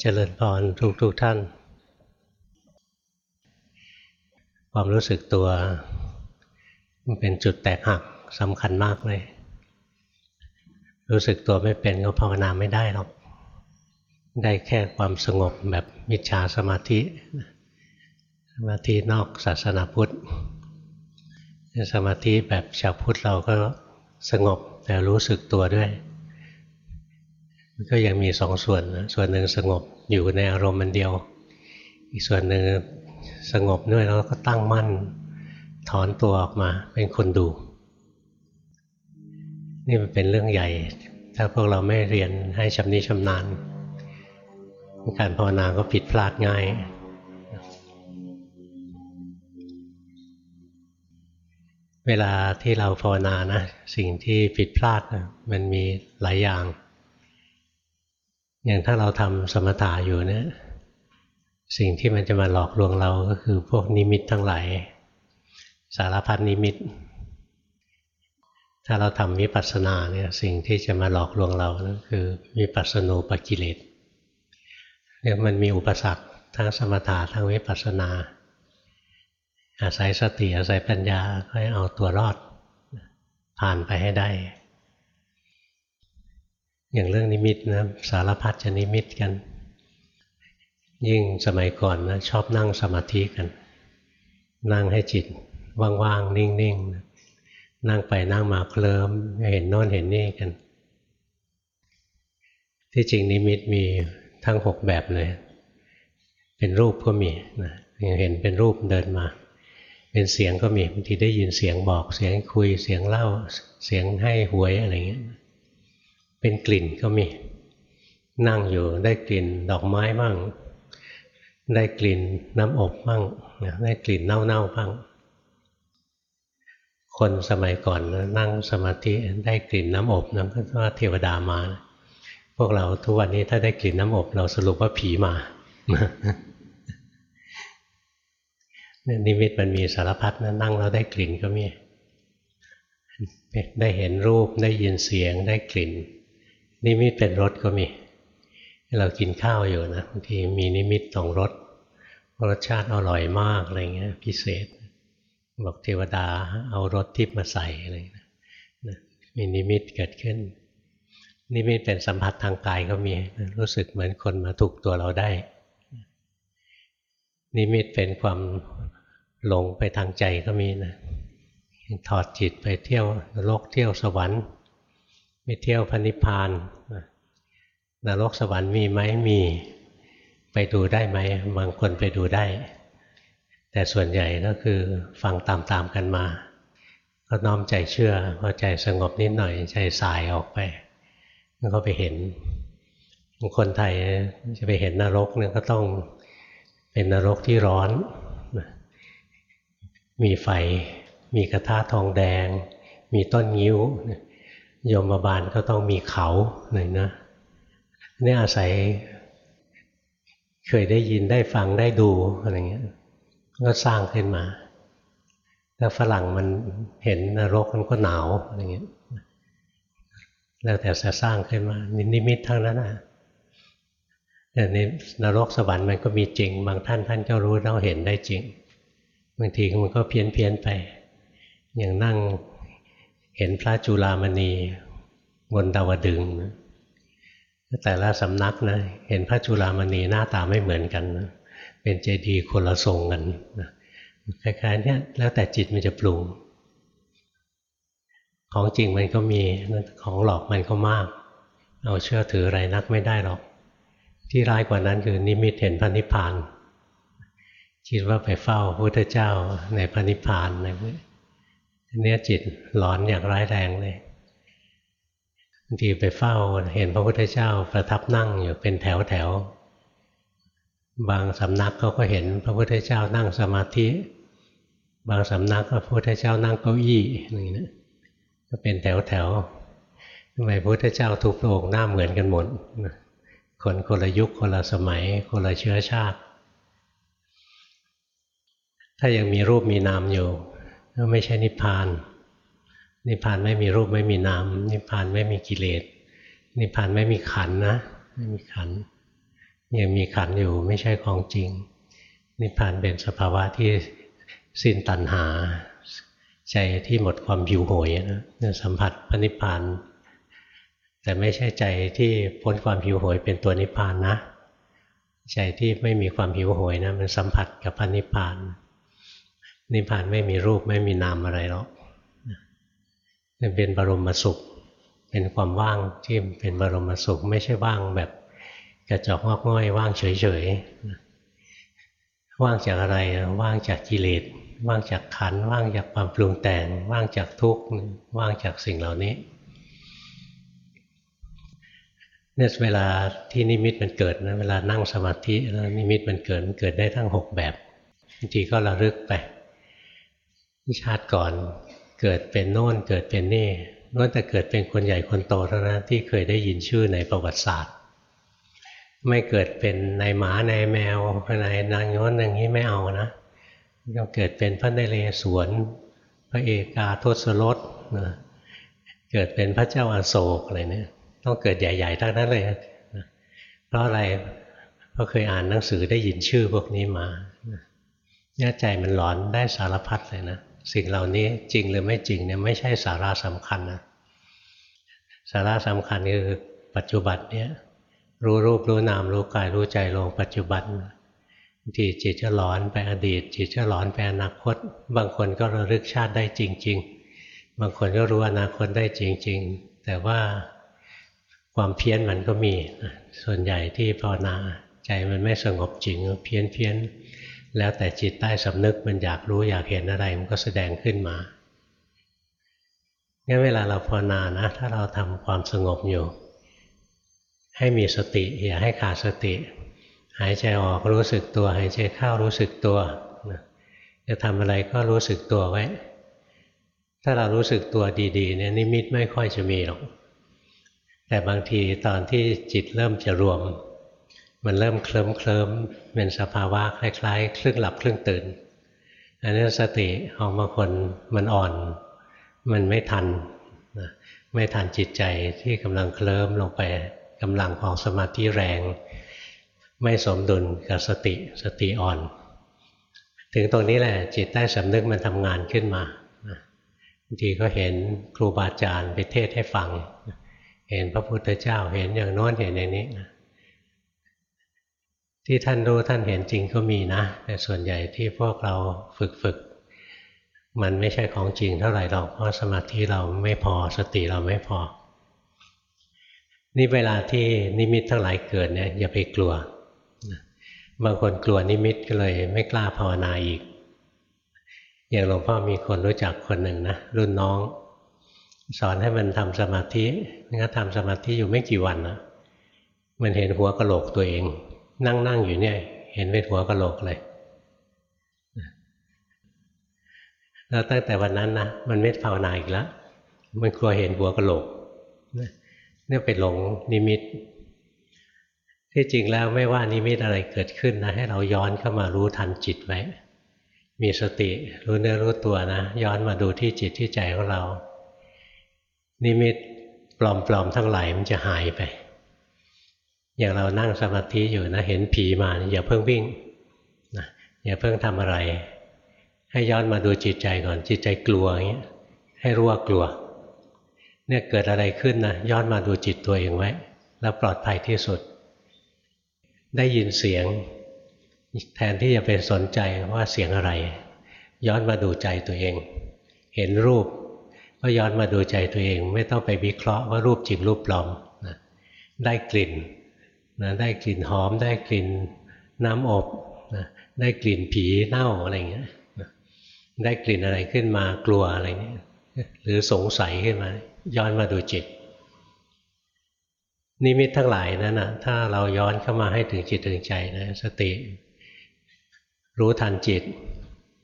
เจริญพรทุกทุกท่าน ความรู้สึกตัว มันเป็นจุดแตกหักสำคัญมากเลย รู้สึกตัวไม่เป็นก็ภาวนาไม่ได้หรอก ได้แค่ความสงบแบบมิจฉาสมาธิ สมาธินอกศาสนาพุทธ สมาธิแบบชาวพุทธเราก็สงบแต่รู้สึกตัวด้วย ก็ยังมีสองส่วนนะส่วนหนึ่งสงบอยู่ในอารมณ์มันเดียว อีกส่วนหนึ่งสงบด้วยแล้วก็ตั้งมั่นถอนตัวออกมาเป็นคนดู นี่มันเป็นเรื่องใหญ่ ถ้าพวกเราไม่เรียนให้ชำนิชำนาญ การภาวนาก็ผิดพลาดง่าย เวลาที่เราภาวนานะ สิ่งที่ผิดพลาดมันมีหลายอย่าง อย่างถ้าเราทำสมถะอยู่เนี่ยสิ่งที่มันจะมาหลอกลวงเราก็คือพวกนิมิตทั้งหลายสารพัดนิมิต ถ้าเราทำวิปัสสนาเนี่ยสิ่งที่จะมาหลอกลวงเรานั่นคือวิปัสสนูปกิเลสเนี่ยมันมีอุปสรรคทั้งสมถะทั้งวิปัสสนา อาศัยสติอาศัยปัญญาให้เอาตัวรอดผ่านไปให้ได้ อย่างเรื่องนิมิตนะสารพัดจะนิมิตกัน ยิ่งสมัยก่อนนะชอบนั่งสมาธิกัน นั่งให้จิตว่างๆ นิ่งๆ นั่งไปนั่งมาเคลิมเห็นโน่นเห็นนี่กัน ที่จริงนิมิตมีทั้งหกแบบเลย เป็นรูปก็มีนะเห็นเป็นรูปเดินมา เป็นเสียงก็มีบางทีได้ยินเสียงบอก เสียงคุยเสียงเล่าเสียงให้หวยอะไรเงี้ย เป็นกลิ่นก็มี นั่งอยู่ได้กลิ่นดอกไม้บ้าง ได้กลิ่นน้ำอบบ้างได้กลิ่นเน่าๆบ้าง คนสมัยก่อนนั่งสมาธิได้กลิ่นน้ำอบนั่นก็ว่าเทวดามา พวกเราทุกวันนี้ถ้าได้กลิ่นน้ำอบ เราสรุปว่าผีมานิมิตมันมีสารพัดนะนั่งแล้วได้กลิ่นก็มี ได้เห็นรูปได้ยินเสียงได้กลิ่น นิมิตเป็นรสก็มี เรากินข้าวอยู่นะบางทีมีนิมิตสองรสรสชาติอร่อยมากอะไรเงี้ยพิเศษบอกเทวดาเอารสทิพมาใส่อะไรนะมีนิมิตเกิดขึ้น นิมิตเป็นสัมผัสทางกายก็มี รู้สึกเหมือนคนมาถูกตัวเราได้ นิมิตเป็นความหลงไปทางใจก็มีนะถอดจิตไปเที่ยวโลกเที่ยวสวรรค์ ไปเที่ยวพันิพานนรกสวรรค์มีไหมมีไปดูได้ไหมบางคนไปดูได้ แต่ส่วนใหญ่ก็คือฟังตามๆกันมา ก็น้อมใจเชื่อพอใจสงบนิดหน่อยใจสายออกไปแล้วก็ไปเห็นคนไทยจะไปเห็นนรกเนี่ยก็ต้องเป็นนรกที่ร้อน มีไฟ มีกระทะทองแดง มีต้นงิ้ว โยมบาลก็ต้องมีเขาหน่อยนะนี่อาศัย เคยได้ยินได้ฟังได้ดูอะไรเงี้ยก็สร้างขึ้นมาถ้าฝรั่งมันเห็นนรกมันก็หนาวอะไรเงี้ยแล้วแต่จะสร้างขึ้นมานิมิตทั้งนั้นนะแต่ในนรกสวรรค์มันก็มีจริง บางท่านท่านก็รู้เราเห็นได้จริงบางทีมันก็เพี้ยนเพียนไป อย่างนั่ง เห็นพระจุลามณีบนดาวดึงแต่ละสำนักนะเห็นพระจุลามณีหน้าตาไม่เหมือนกันนะเป็นเจดีย์คนละทรงกันนะคล้ายๆนี้แล้วแต่จิตมันจะปรุง ของจริงมันก็มีของหลอกมันก็มาก เอาเชื่อถืออะไรนักไม่ได้หรอก ที่ร้ายกว่านั้นคือนิมิตเห็นพระนิพพานคิดว่าไปเฝ้าพระพุทธเจ้าในพระนิพพานอะไรพวกนี้ จิตหลอนอย่างร้ายแรงเลยบางทีไปเฝ้าเห็นพระพุทธเจ้าประทับนั่งอยู่เป็นแถวแถวบางสำนักเขาก็เห็นพระพุทธเจ้านั่งสมาธิ บางสำนักก็พระพุทธเจ้านั่งเก้าอี้อย่างนี้ก็เป็นแถวแถวทำไมพระพุทธเจ้าทุกพระองค์หน้าเหมือนกันหมดคนคนละยุคคนละสมัยคนละเชื้อชาติ ถ้ายังมีรูปมีนามอยู่ ก็ไม่ใช่นิพพาน นิพพานไม่มีรูปไม่มีนามนิพพานไม่มีกิเลส นิพพานไม่มีขันนะ ไม่มีขันยังมีขันอยู่ไม่ใช่ของจริง นิพพานเป็นสภาวะที่สิ้นตัณหา ใจที่หมดความหิวโหยนะสัมผัสพระนิพพานแต่ไม่ใช่ใจที่พ้นความหิวโหยเป็นตัวนิพพานนะ ใจที่ไม่มีความหิวโหยนะมันสัมผัสกับพระนิพพาน นิพพานไม่มีรูปไม่มีนามอะไรหรอกมันเป็นบรมสุข เป็นความว่างที่เป็นบรมสุข ไม่ใช่ว่างแบบกระจอกงอกง่อยว่างเฉยๆ ว่างจากอะไร ว่างจากกิเลส ว่างจากขัน ว่างจากความปรุงแต่ง ว่างจากทุกข์ ว่างจากสิ่งเหล่านี้เนี่ยเวลาที่นิมิตมันเกิดนะ เวลานั่งสมาธิแล้วนิมิตมันเกิดมันเกิดได้ทั้งหกแบบบางทีก็ระลึกไป ชาติก่อนเกิดเป็นโน่นเกิดเป็นนี่ล้วนแต่เกิดเป็นคนใหญ่คนโตเท่านั้นที่เคยได้ยินชื่อในประวัติศาสตร์ ไม่เกิดเป็นนายหมานายแมวนายนางย้อนอย่างนี้ไม่เอานะต้องเกิดเป็นพระนเรศวรพระเอกาทศรถนะเกิดเป็นพระเจ้าอาโศกอะไรเนี่ย ต้องเกิดใหญ่ๆทั้งนั้นเลยเพราะอะไรเพราะเคยอ่านหนังสือได้ยินชื่อพวกนี้มาเนี่ยใจมันหลอนได้สารพัดเลยนะ สิ่งเหล่านี้จริงหรือไม่จริงเนี่ยไม่ใช่สาระสำคัญนะสาระสำคัญคือปัจจุบันเนี่ยรู้รูปรู้นามรู้กายรู้ใจลงปัจจุบันทีจิตจะหลอนไปอดีต จิตจะหลอนไปอนาคต บางคนก็ระลึกชาติได้จริง ๆ บางคนก็รู้อนาคตได้จริง ๆ แต่ว่าความเพี้ยนมันก็มีส่วนใหญ่ที่ภาวนาใจมันไม่สงบจริงเพี้ยนเพี้ยน แล้วแต่จิตใต้สำนึกมันอยากรู้อยากเห็นอะไรมันก็แสดงขึ้นมางั้นเวลาเราภาวนานะ ถ้าเราทำความสงบอยู่ ให้มีสติอย่าให้ขาดสติ หายใจออกรู้สึกตัว หายใจเข้ารู้สึกตัวจะทำอะไรก็รู้สึกตัวไว้ ถ้าเรารู้สึกตัวดีๆเนี่ยนิมิตไม่ค่อยจะมีหรอก แต่บางทีตอนที่จิตเริ่มจะรวม มันเริ่มเคลิ้มเคลิ้มเป็นสภาวะคล้ายๆ ครึ่งหลับครึ่งตื่น อันนี้สติของบางคนมันอ่อน มันไม่ทันไม่ทันจิตใจที่กำลังเคลิ้มลงไปกำลังของสมาธิแรง ไม่สมดุลกับสติสติอ่อน ถึงตรงนี้แหละจิตใต้สำนึกมันทำงานขึ้นมาบางทีก็เห็นครูบาอาจารย์ไปเทศให้ฟัง เห็นพระพุทธเจ้าเห็นอย่างโน้นเห็นอย่างนี้นะ ที่ท่านรู้ท่านเห็นจริงก็มีนะ แต่ส่วนใหญ่ที่พวกเราฝึกฝึก มันไม่ใช่ของจริงเท่าไหร่หรอกเพราะสมาธิเราไม่พอสติเราไม่พอ นี่เวลาที่นิมิตทั้งหลายเกิดเนี่ยอย่าไปกลัว บางคนกลัวนิมิตก็เลยไม่กล้าภาวนาอีก อย่างหลวงพ่อมีคนรู้จักคนหนึ่งนะรุ่นน้อง สอนให้มันทำสมาธิงั้นทำสมาธิอยู่ไม่กี่วันนะมันเห็นหัวกะโหลกตัวเอง นั่งนั่งอยู่เนี่ย เห็นเป็นหัวกะโหลกเลยแล้วตั้งแต่วันนั้นนะมันไม่ภาวนาอีกแล้วมันกลัวเห็นหัวกะโหลกเนี่ยไปหลงนิมิต ที่จริงแล้วไม่ว่านิมิตอะไรเกิดขึ้นนะให้เราย้อนเข้ามารู้ทันจิตไว้มีสติรู้เนื้อรู้ตัวนะ ย้อนมาดูที่จิตที่ใจของเรา นิมิตปลอมๆทั้งหลายมันจะหายไป อย่างเรานั่งสมาธิอยู่นะเห็นผีมาอย่าเพิ่งวิ่งนะอย่าเพิ่งทำอะไร ให้ย้อนมาดูจิตใจก่อนจิตใจกลัวอย่างเงี้ยให้รู้ว่ากลัว เนี่ยเกิดอะไรขึ้นนะย้อนมาดูจิตตัวเองไว้ แล้วปลอดภัยที่สุด ได้ยินเสียง แทนที่จะไปสนใจว่าเสียงอะไร ย้อนมาดูใจตัวเอง เห็นรูป ก็ย้อนมาดูใจตัวเอง ไม่ต้องไปวิเคราะห์ว่ารูปจริงรูปปลอมได้กลิ่น นะได้กลิ่นหอม ได้กลิ่นน้ำอบนะได้กลิ่นผีเน่าอะไรเงี้ยได้กลิ่นอะไรขึ้นมากลัวอะไรเนี้ยหรือสงสัยขึ้นมา ย้อนมาดูจิต นิมิตทั้งหลายนั้นนะถ้าเราย้อนเข้ามาให้ถึงจิตถึงใจนะสติ รู้ทันจิต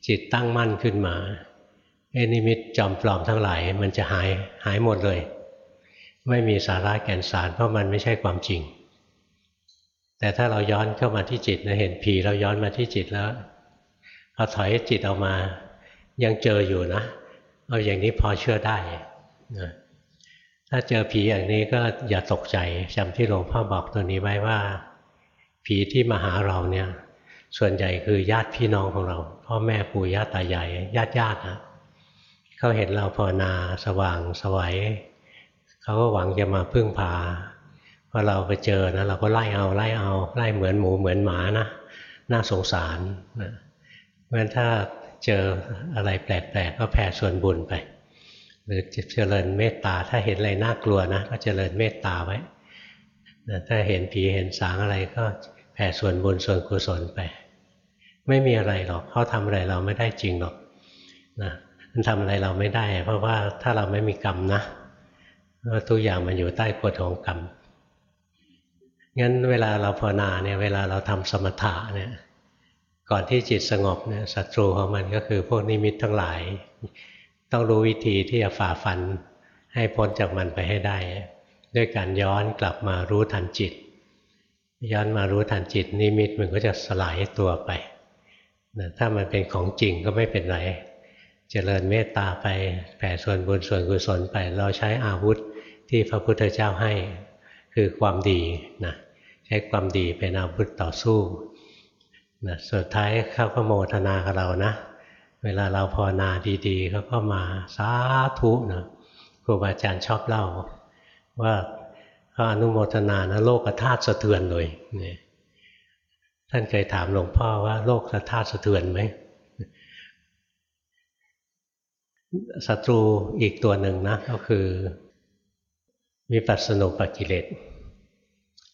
จิตตั้งมั่นขึ้นมาไอ้นิมิตจอมปลอมทั้งหลาย มันจะหายหายหมดเลย ไม่มีสาระแก่นสารเพราะมันไม่ใช่ความจริง แต่ถ้าเราย้อนเข้ามาที่จิตนะเห็นผีเราย้อนมาที่จิตแล้วเอาถอยจิตออกมา ยังเจออยู่นะ เอาอย่างนี้พอเชื่อได้นะถ้าเจอผีอย่างนี้ก็อย่าตกใจจำที่หลวงพ่อบอกตัวนี้ไว้ว่า ผีที่มาหาเราเนี่ยส่วนใหญ่คือญาติพี่น้องของเรา พ่อแม่ปู่ย่าตายายญาติญาตินะเขาเห็นเราภาวนาสว่างสวัยเขาก็หวังจะมาพึ่งพา พอเราไปเจอนะเราก็ไล่เอาไล่เอาไล่เหมือนหมูเหมือนหมานะน่าสงสารนะเพราะฉะนั้นถ้าเจออะไรแปลกๆก็แผ่ส่วนบุญไป หรือเจริญเมตตาถ้าเห็นอะไรน่ากลัวนะก็เจริญเมตตาไว้ถ้าเห็นผีเห็นสางอะไรก็แผ่ส่วนบุญส่วนกุศลไป ไม่มีอะไรหรอกเขาทำอะไรเราไม่ได้จริงหรอกนะมันทำอะไรเราไม่ได้ เพราะว่าถ้าเราไม่มีกรรมนะทุกอย่างมันอยู่ใต้กฎของกรรม งั้นเวลาเราภาวนาเนี่ยเวลาเราทำสมถะเนี่ยก่อนที่จิตสงบเนี่ยศัตรูของมันก็คือพวกนิมิตทั้งหลาย ต้องรู้วิธีที่จะฝ่าฟันให้พ้นจากมันไปให้ได้ ด้วยการย้อนกลับมารู้ทันจิต ย้อนมารู้ทันจิต นิมิตมันก็จะสลายตัวไปถ้ามันเป็นของจริงก็ไม่เป็นไรเจริญเมตตาไปแผ่ส่วนบุญส่วนกุศลไป เราใช้อาวุธที่พระพุทธเจ้าให้คือความดีนะ ใช้ความดีเป็นอาวุธต่อสู้นะสุดท้ายเขาก็โมทนากับเรานะ เวลาเราภาวนาดีๆเขาก็มาสาธุนะครูบาอาจารย์ชอบเล่า ว่าเขาอนุโมทนานะโลกธาตุสะเทือนเลยนี่ท่านเคยถามหลวงพ่อว่าโลกธาตุสะเทือนไหมศัตรูอีกตัวหนึ่งนะก็คือวิปัสสนุปกิเลส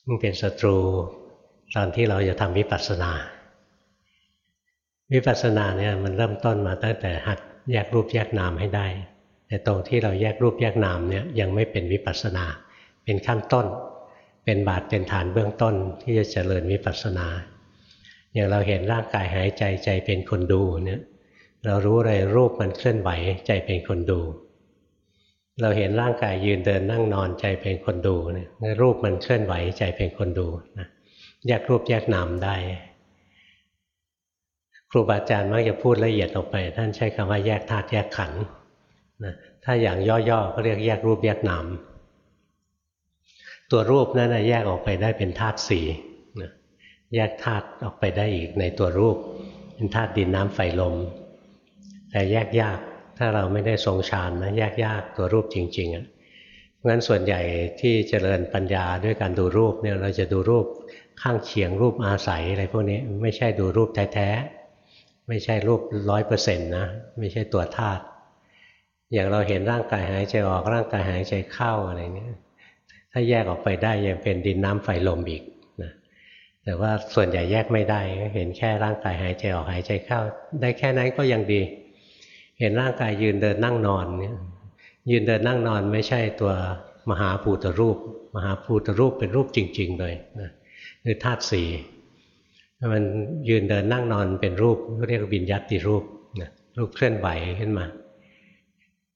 มันเป็นศัตรูตอนที่เราจะทำวิปัสสนา วิปัสสนาเนี่ยมันเริ่มต้นมาตั้งแต่หัดแยกรูปแยกนามให้ได้ แต่ตรงที่เราแยกรูปแยกนามเนี่ยยังไม่เป็นวิปัสสนา เป็นขั้นต้น เป็นบาทเป็นฐานเบื้องต้นที่จะเจริญวิปัสสนา อย่างเราเห็นร่างกายหายใจใจเป็นคนดูเนี่ยเรารู้เลยรูปมันเคลื่อนไหวใจเป็นคนดู เราเห็นร่างกายยืนเดินนั่งนอนใจเป็นคนดูเนี่ยรูปมันเคลื่อนไหวใจเป็นคนดูนะแยกรูปแยกนามได้ ครูบาอาจารย์มักจะพูดละเอียดออกไป ท่านใช้คำว่าแยกธาตุแยกขันธ์นะถ้าอย่างย่อๆก็เรียกแยกรูปแยกนามตัวรูปนั้นแยกออกไปได้เป็นธาตุสี่แยกธาตุออกไปได้อีกในตัวรูป เป็นธาตุดินน้ำไฟลม แต่แยกยาก ถ้าเราไม่ได้ทรงฌานนะยกยากตัวรูปจริงๆอะเพราะฉะนั้นส่วนใหญ่ที่เจริญปัญญาด้วยการดูรูปเนี่ยเราจะดูรูปข้างเคียงรูปอาศัยอะไรพวกนี้ไม่ใช่ดูรูปแท้ๆไม่ใช่รูปร้อยเปอร์เซ็นต์นะไม่ใช่ตัวธาตุอย่างเราเห็นร่างกายหายใจออกร่างกายหายใจเข้าอะไรเนี้ยถ้าแยกออกไปได้ยังเป็นดินน้ำไฟลมอีกนะแต่ว่าส่วนใหญ่แยกไม่ได้เห็นแค่ร่างกายหายใจออกหายใจเข้า ได้แค่นั้นก็ยังดี เห็นร่างกายยืนเดินนั่งนอนเนี่ยยืนเดินนั่งนอนไม่ใช่ตัวมหาภูตรูป มหาภูตรูปเป็นรูปจริง ๆ เลยนะคือธาตุสี่มันยืนเดินนั่งนอนเป็นรูปเรียกวิญญาติรูปนะรูปเคลื่อนไหวขึ้นมา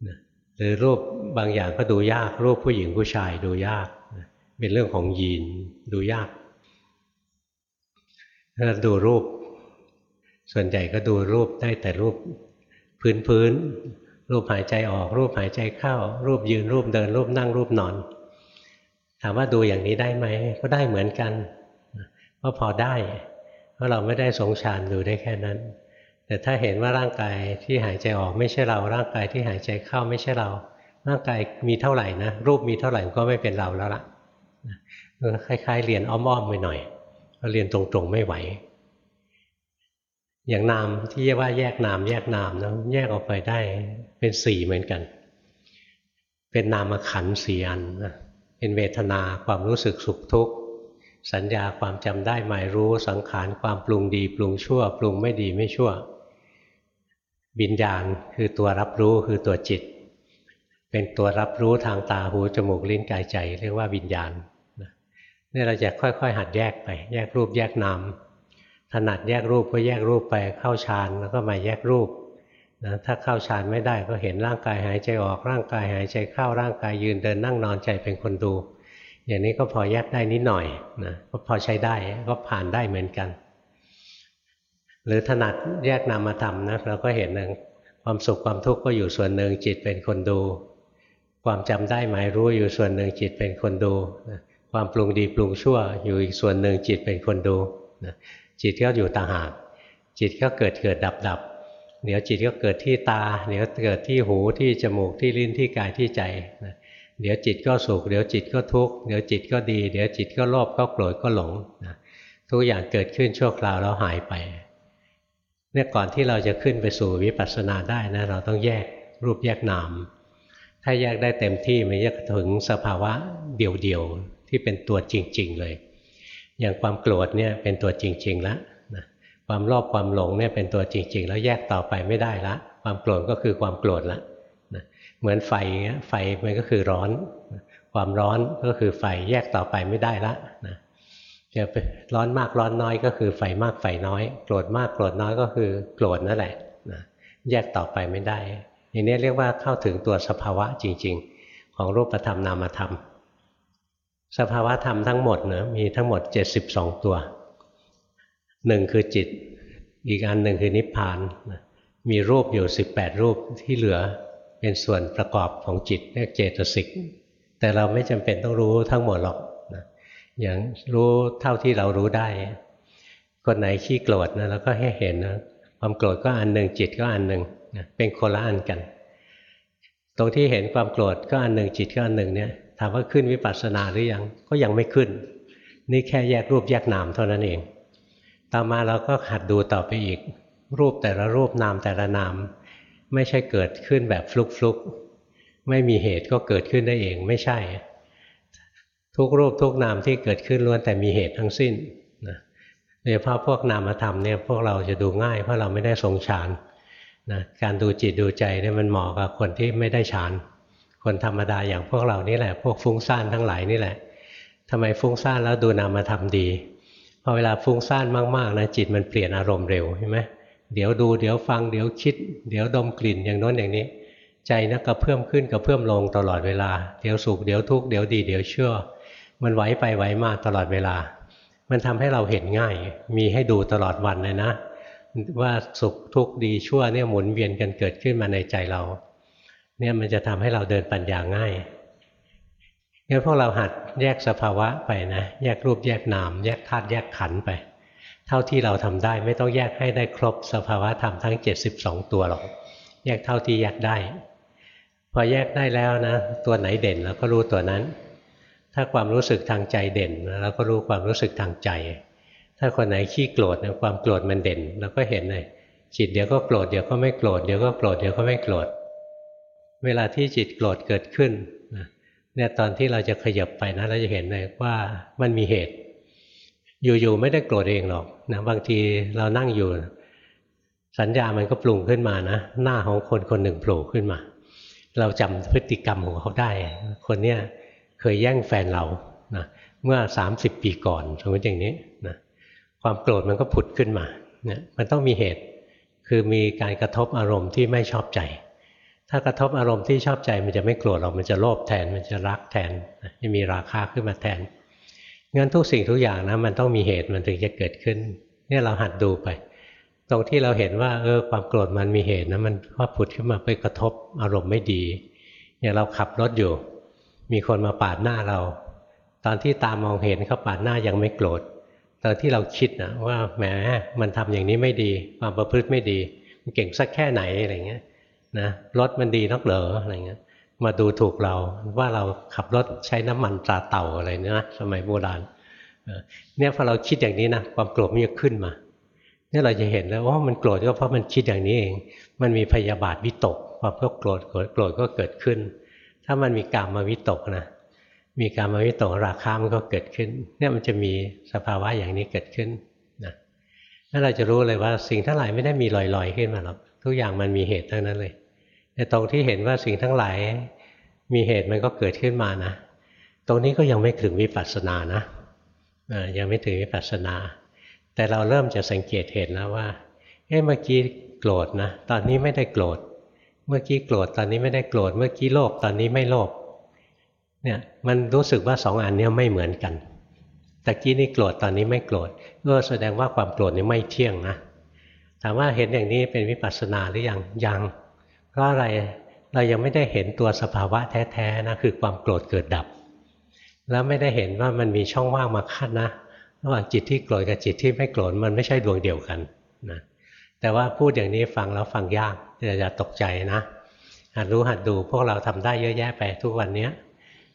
นะหรือรูปบางอย่างก็ดูยาก รูปผู้หญิงผู้ชายดูยากนะเป็นเรื่องของยีนดูยากถ้าดูรูป ส่วนใหญ่ก็ดูรูปได้แต่รูป พื้นพื้นรูปหายใจออก รูปหายใจเข้า รูปยืนรูปเดิน รูปนั่งรูปนอน ถามว่าดูอย่างนี้ได้ไหมก็ได้เหมือนกันก็พอได้ เพราะเราไม่ได้สงฌานดูได้แค่นั้น แต่ถ้าเห็นว่าร่างกายที่หายใจออกไม่ใช่เรา ร่างกายที่หายใจเข้าไม่ใช่เรา ร่างกายมีเท่าไหร่นะรูปมีเท่าไหร่ก็ไม่เป็นเราแล้วล่ะคล้ายๆเรียนอ้อมๆไปหน่อยเรียนตรงๆไม่ไหว อย่างนามที่เรียกว่าแยกนามแยกนามนะแยกออกไปได้เป็นสี่เหมือนกัน เป็นนามขันสี่อันนะเป็นเวทนาความรู้สึกสุขทุกข์ สัญญาความจำได้หมายรู้สังขารความปรุงดี ปรุงชั่ว ปรุงไม่ดีไม่ชั่วบิญญาณคือตัวรับรู้คือตัวจิต เป็นตัวรับรู้ทางตาหูจมูกลิ้นกายใจ เรียกว่าวิญญาณนี่เราจะค่อยๆ หัดแยกไป แยกรูปแยกนาม ถนัดแยกรูปก็แยกรูปไปเข้าฌานแล้วก็มาแยกรูปนะถ้าเข้าฌานไม่ได้ก็เห็นร่างกายหายใจออกร่างกายหายใจเข้าร่างกายยืนเดินนั่งนอนใจเป็นคนดู อย่างนี้ก็พอแยกได้นิดหน่อยนะก็พอใช้ได้ก็ผ่านได้เหมือนกัน หรือถนัดแยกนามธรรมนะเราก็เห็นหนึ่งความสุขความทุกข์ก็อยู่ส่วนหนึ่งจิตเป็นคนดู ความจำได้หมายรู้อยู่ส่วนหนึ่งจิตเป็นคนดู ความปรุงดีปรุงชั่วอยู่อีกส่วนหนึ่งจิตเป็นคนดูนะ จิตก็อยู่ต่างหาก จิตก็เกิดเกิดดับดับเดี๋ยวจิตก็เกิดที่ตา เดี๋ยวเกิดที่หูที่จมูกที่ลิ้นที่กายที่ใจนะเดี๋ยวจิตก็สุขเดี๋ยวจิตก็ทุกข์เดี๋ยวจิตก็ดี เดี๋ยวจิตก็โลภก็โกรธก็หลงนะทุกอย่างเกิดขึ้นชั่วคราวแล้วหายไปเนี่ยก่อนที่เราจะขึ้นไปสู่วิปัสสนาได้นะเราต้องแยกรูปแยกนาม ถ้าแยกได้เต็มที่มันจะถึงสภาวะเดี่ยวๆที่เป็นตัวจริง ๆ เลย อย่างความโกรธเนี่ยเป็นตัวจริง ๆ แล้วนะความโลภความหลงเนี่ยเป็นตัวจริง ๆ แล้วแยกต่อไปไม่ได้ละ ความโกรธก็คือความโกรธละนะเหมือนไฟเงี้ยไฟมันก็คือร้อน ความร้อนก็คือไฟแยกต่อไปไม่ได้ละนะจะร้อนมากร้อนน้อยก็คือไฟมากไฟน้อย โกรธมากโกรธน้อยก็คือโกรธนั่นแหละนะแยกต่อไปไม่ได้อย่างนี้เรียกว่าเข้าถึงตัวสภาวะจริง ๆ ของรูปธรรมนามธรรม สภาวะธรรมทั้งหมดนะมีทั้งหมด 72 ตัวหนึ่งคือจิต อีกอันหนึ่งคือนิพพาน มีรูปอยู่ 18 รูปที่เหลือเป็นส่วนประกอบของจิตเรียกเจตสิก แต่เราไม่จำเป็นต้องรู้ทั้งหมดหรอกอย่างรู้เท่าที่เรารู้ได้ คนไหนขี้โกรธนะเราก็ให้เห็นนะความโกรธก็อันหนึ่งจิตก็อันหนึ่งเป็นคนละอันกัน ตรงที่เห็นความโกรธก็อันหนึ่งจิตก็อันหนึ่งเนี่ย ถามว่าขึ้นวิปัสสนาหรือยังก็ยังไม่ขึ้น นี่แค่แยกรูปแยกนามเท่านั้นเอง ต่อมาเราก็หัดดูต่อไปอีก รูปแต่ละรูปนามแต่ละนาม ไม่ใช่เกิดขึ้นแบบฟลุกฟลุกไม่มีเหตุก็เกิดขึ้นได้เองไม่ใช่ ทุกรูปทุกนามที่เกิดขึ้นล้วนแต่มีเหตุทั้งสิ้นนะโดยเฉพาะพวกนามธรรมเนี่ยพวกเราจะดูง่ายเพราะเราไม่ได้ทรงฌานนะการดูจิตดูใจเนี่ยมันเหมาะกับคนที่ไม่ได้ฌาน คนธรรมดาอย่างพวกเรานี่แหละ พวกฟุ้งซ่านทั้งหลายนี่แหละทำไมฟุ้งซ่านแล้วดูนามธรรมดีพอเวลาฟุ้งซ่านมากๆนะจิตมันเปลี่ยนอารมณ์เร็วใช่ไหมเดี๋ยวดูเดี๋ยวฟังเดี๋ยวคิด เดี๋ยวดมกลิ่นอย่างน้นอย่างนี้ ใจนะกระเพื่อมขึ้นกระเพื่อมลงตลอดเวลาเดี๋ยวสุขเดี๋ยวทุกข์เดี๋ยวดีเดี๋ยวเชั่วมันไหวไปไหวมาตลอดเวลา มันทำให้เราเห็นง่าย มีให้ดูตลอดวันเลยนะ ว่าสุขทุกข์ดีชั่วเนี่ยหมุนเวียนกันเกิดขึ้นมาในใจเรา เนี่ยมันจะทำให้เราเดินปัญญาง่ายงั้นพวกเราหัดแยกสภาวะไปนะ แยกรูปแยกนาม แยกธาตุแยกขันไป เท่าที่เราทำได้ไม่ต้องแยกให้ได้ครบสภาวะธรรมทั้ง 72 ตัวหรอก แยกเท่าที่แยกได้ พอแยกได้แล้วนะ ตัวไหนเด่นเราก็รู้ตัวนั้น ถ้าความรู้สึกทางใจเด่นเราก็รู้ความรู้สึกทางใจ ถ้าคนไหนขี้โกรธความโกรธมันเด่นเราก็เห็นเลยจิตเดี๋ยวก็โกรธเดี๋ยวก็ไม่โกรธเดี๋ยวก็โกรธเดี๋ยวก็ไม่โกรธ เวลาที่จิตโกรธเกิดขึ้นเนี่ยตอนที่เราจะขยับไปนะเราจะเห็นเลยว่ามันมีเหตุ อยู่ๆไม่ได้โกรธเองหรอกนะบางทีเรานั่งอยู่ สัญญามันก็ปรุงขึ้นมานะหน้าของคนคนหนึ่งโผล่ขึ้นมา เราจำพฤติกรรมของเขาได้ คนเนี้ยเคยแย่งแฟนเรานะเมื่อ 30 ปีก่อนสมมติอย่างนี้นะความโกรธมันก็ผุดขึ้นมาเนี่ยมันต้องมีเหตุ คือมีการกระทบอารมณ์ที่ไม่ชอบใจ ถ้ากระทบอารมณ์ที่ชอบใจมันจะไม่โกรธหรอกมันจะโลภแทนมันจะรักแทนจะมีราคาขึ้นมาแทนงั้นทุกสิ่งทุกอย่างนะมันต้องมีเหตุมันถึงจะเกิดขึ้น เนี่ยเราหัดดูไป ตรงที่เราเห็นว่าเออความโกรธมันมีเหตุนะมันก็ผุดขึ้นมาไปกระทบอารมณ์ไม่ดีเนี่ยเราขับรถอยู่ มีคนมาปาดหน้าเรา ตอนที่ตามองเห็นเขาปาดหน้ายังไม่โกรธตอนที่เราคิดนะว่าแหมมันทำอย่างนี้ไม่ดี ความประพฤติไม่ดี มันเก่งสักแค่ไหนอะไรเงี้ย นะรถมันดีนักเหรออะไรเงี้ยมาดูถูกเราว่าเราขับรถใช้น้ำมันตราเต่าอะไรเนี่ยนะสมัยโบราณเนี่ยพอเราคิดอย่างนี้นะความโกรธมันจะขึ้นมาเนี่ยเราจะเห็นแล้วว่ามันโกรธก็เพราะมันคิดอย่างนี้เอง มันมีพยาบาทวิตกความก็โกรธโกรธก็เกิดขึ้น ถ้ามันมีกามมาวิตกนะมีกามมาวิตกราคามันก็เกิดขึ้น เนี่ยมันจะมีสภาวะอย่างนี้เกิดขึ้นนะถ้าเราจะรู้เลยว่าสิ่งทั้งหลายไม่ได้มีลอยๆขึ้นมาหรอกทุกอย่างมันมีเหตุทั้งนั้นเลย แต่ตรงที่เห็นว่าสิ่งทั้งหลายมีเหตุมันก็เกิดขึ้นมานะ ตรงนี้ก็ยังไม่ถึงวิปัสสนานะยังไม่ถึงวิปัสสนา แต่เราเริ่มจะสังเกตเห็นแล้วว่าเอ๊ะเมื่อกี้โกรธนะ ตอนนี้ไม่ได้โกรธ เมื่อกี้โกรธตอนนี้ไม่ได้โกรธ เมื่อกี้โลภตอนนี้ไม่โลภ เนี่ยมันรู้สึกว่าสองอันนี้ไม่เหมือนกันตะกี้นี่โกรธตอนนี้ไม่โกรธก็แสดงว่าความโกรธนี่ไม่เที่ยงนะ ถามว่าเห็นอย่างนี้เป็นวิปัสสนาหรือยังยัง เพราะอะไรเรายังไม่ได้เห็นตัวสภาวะแท้ๆนะคือความโกรธเกิดดับ แล้วไม่ได้เห็นว่ามันมีช่องว่างมาขั้นนะระหว่างจิตที่โกรธกับจิตที่ไม่โกรธมันไม่ใช่ดวงเดียวกันนะแต่ว่าพูดอย่างนี้ฟังแล้วฟังยากอย่าตกใจนะหัดรู้หัดดูพวกเราทำได้เยอะแยะไปทุกวันนี้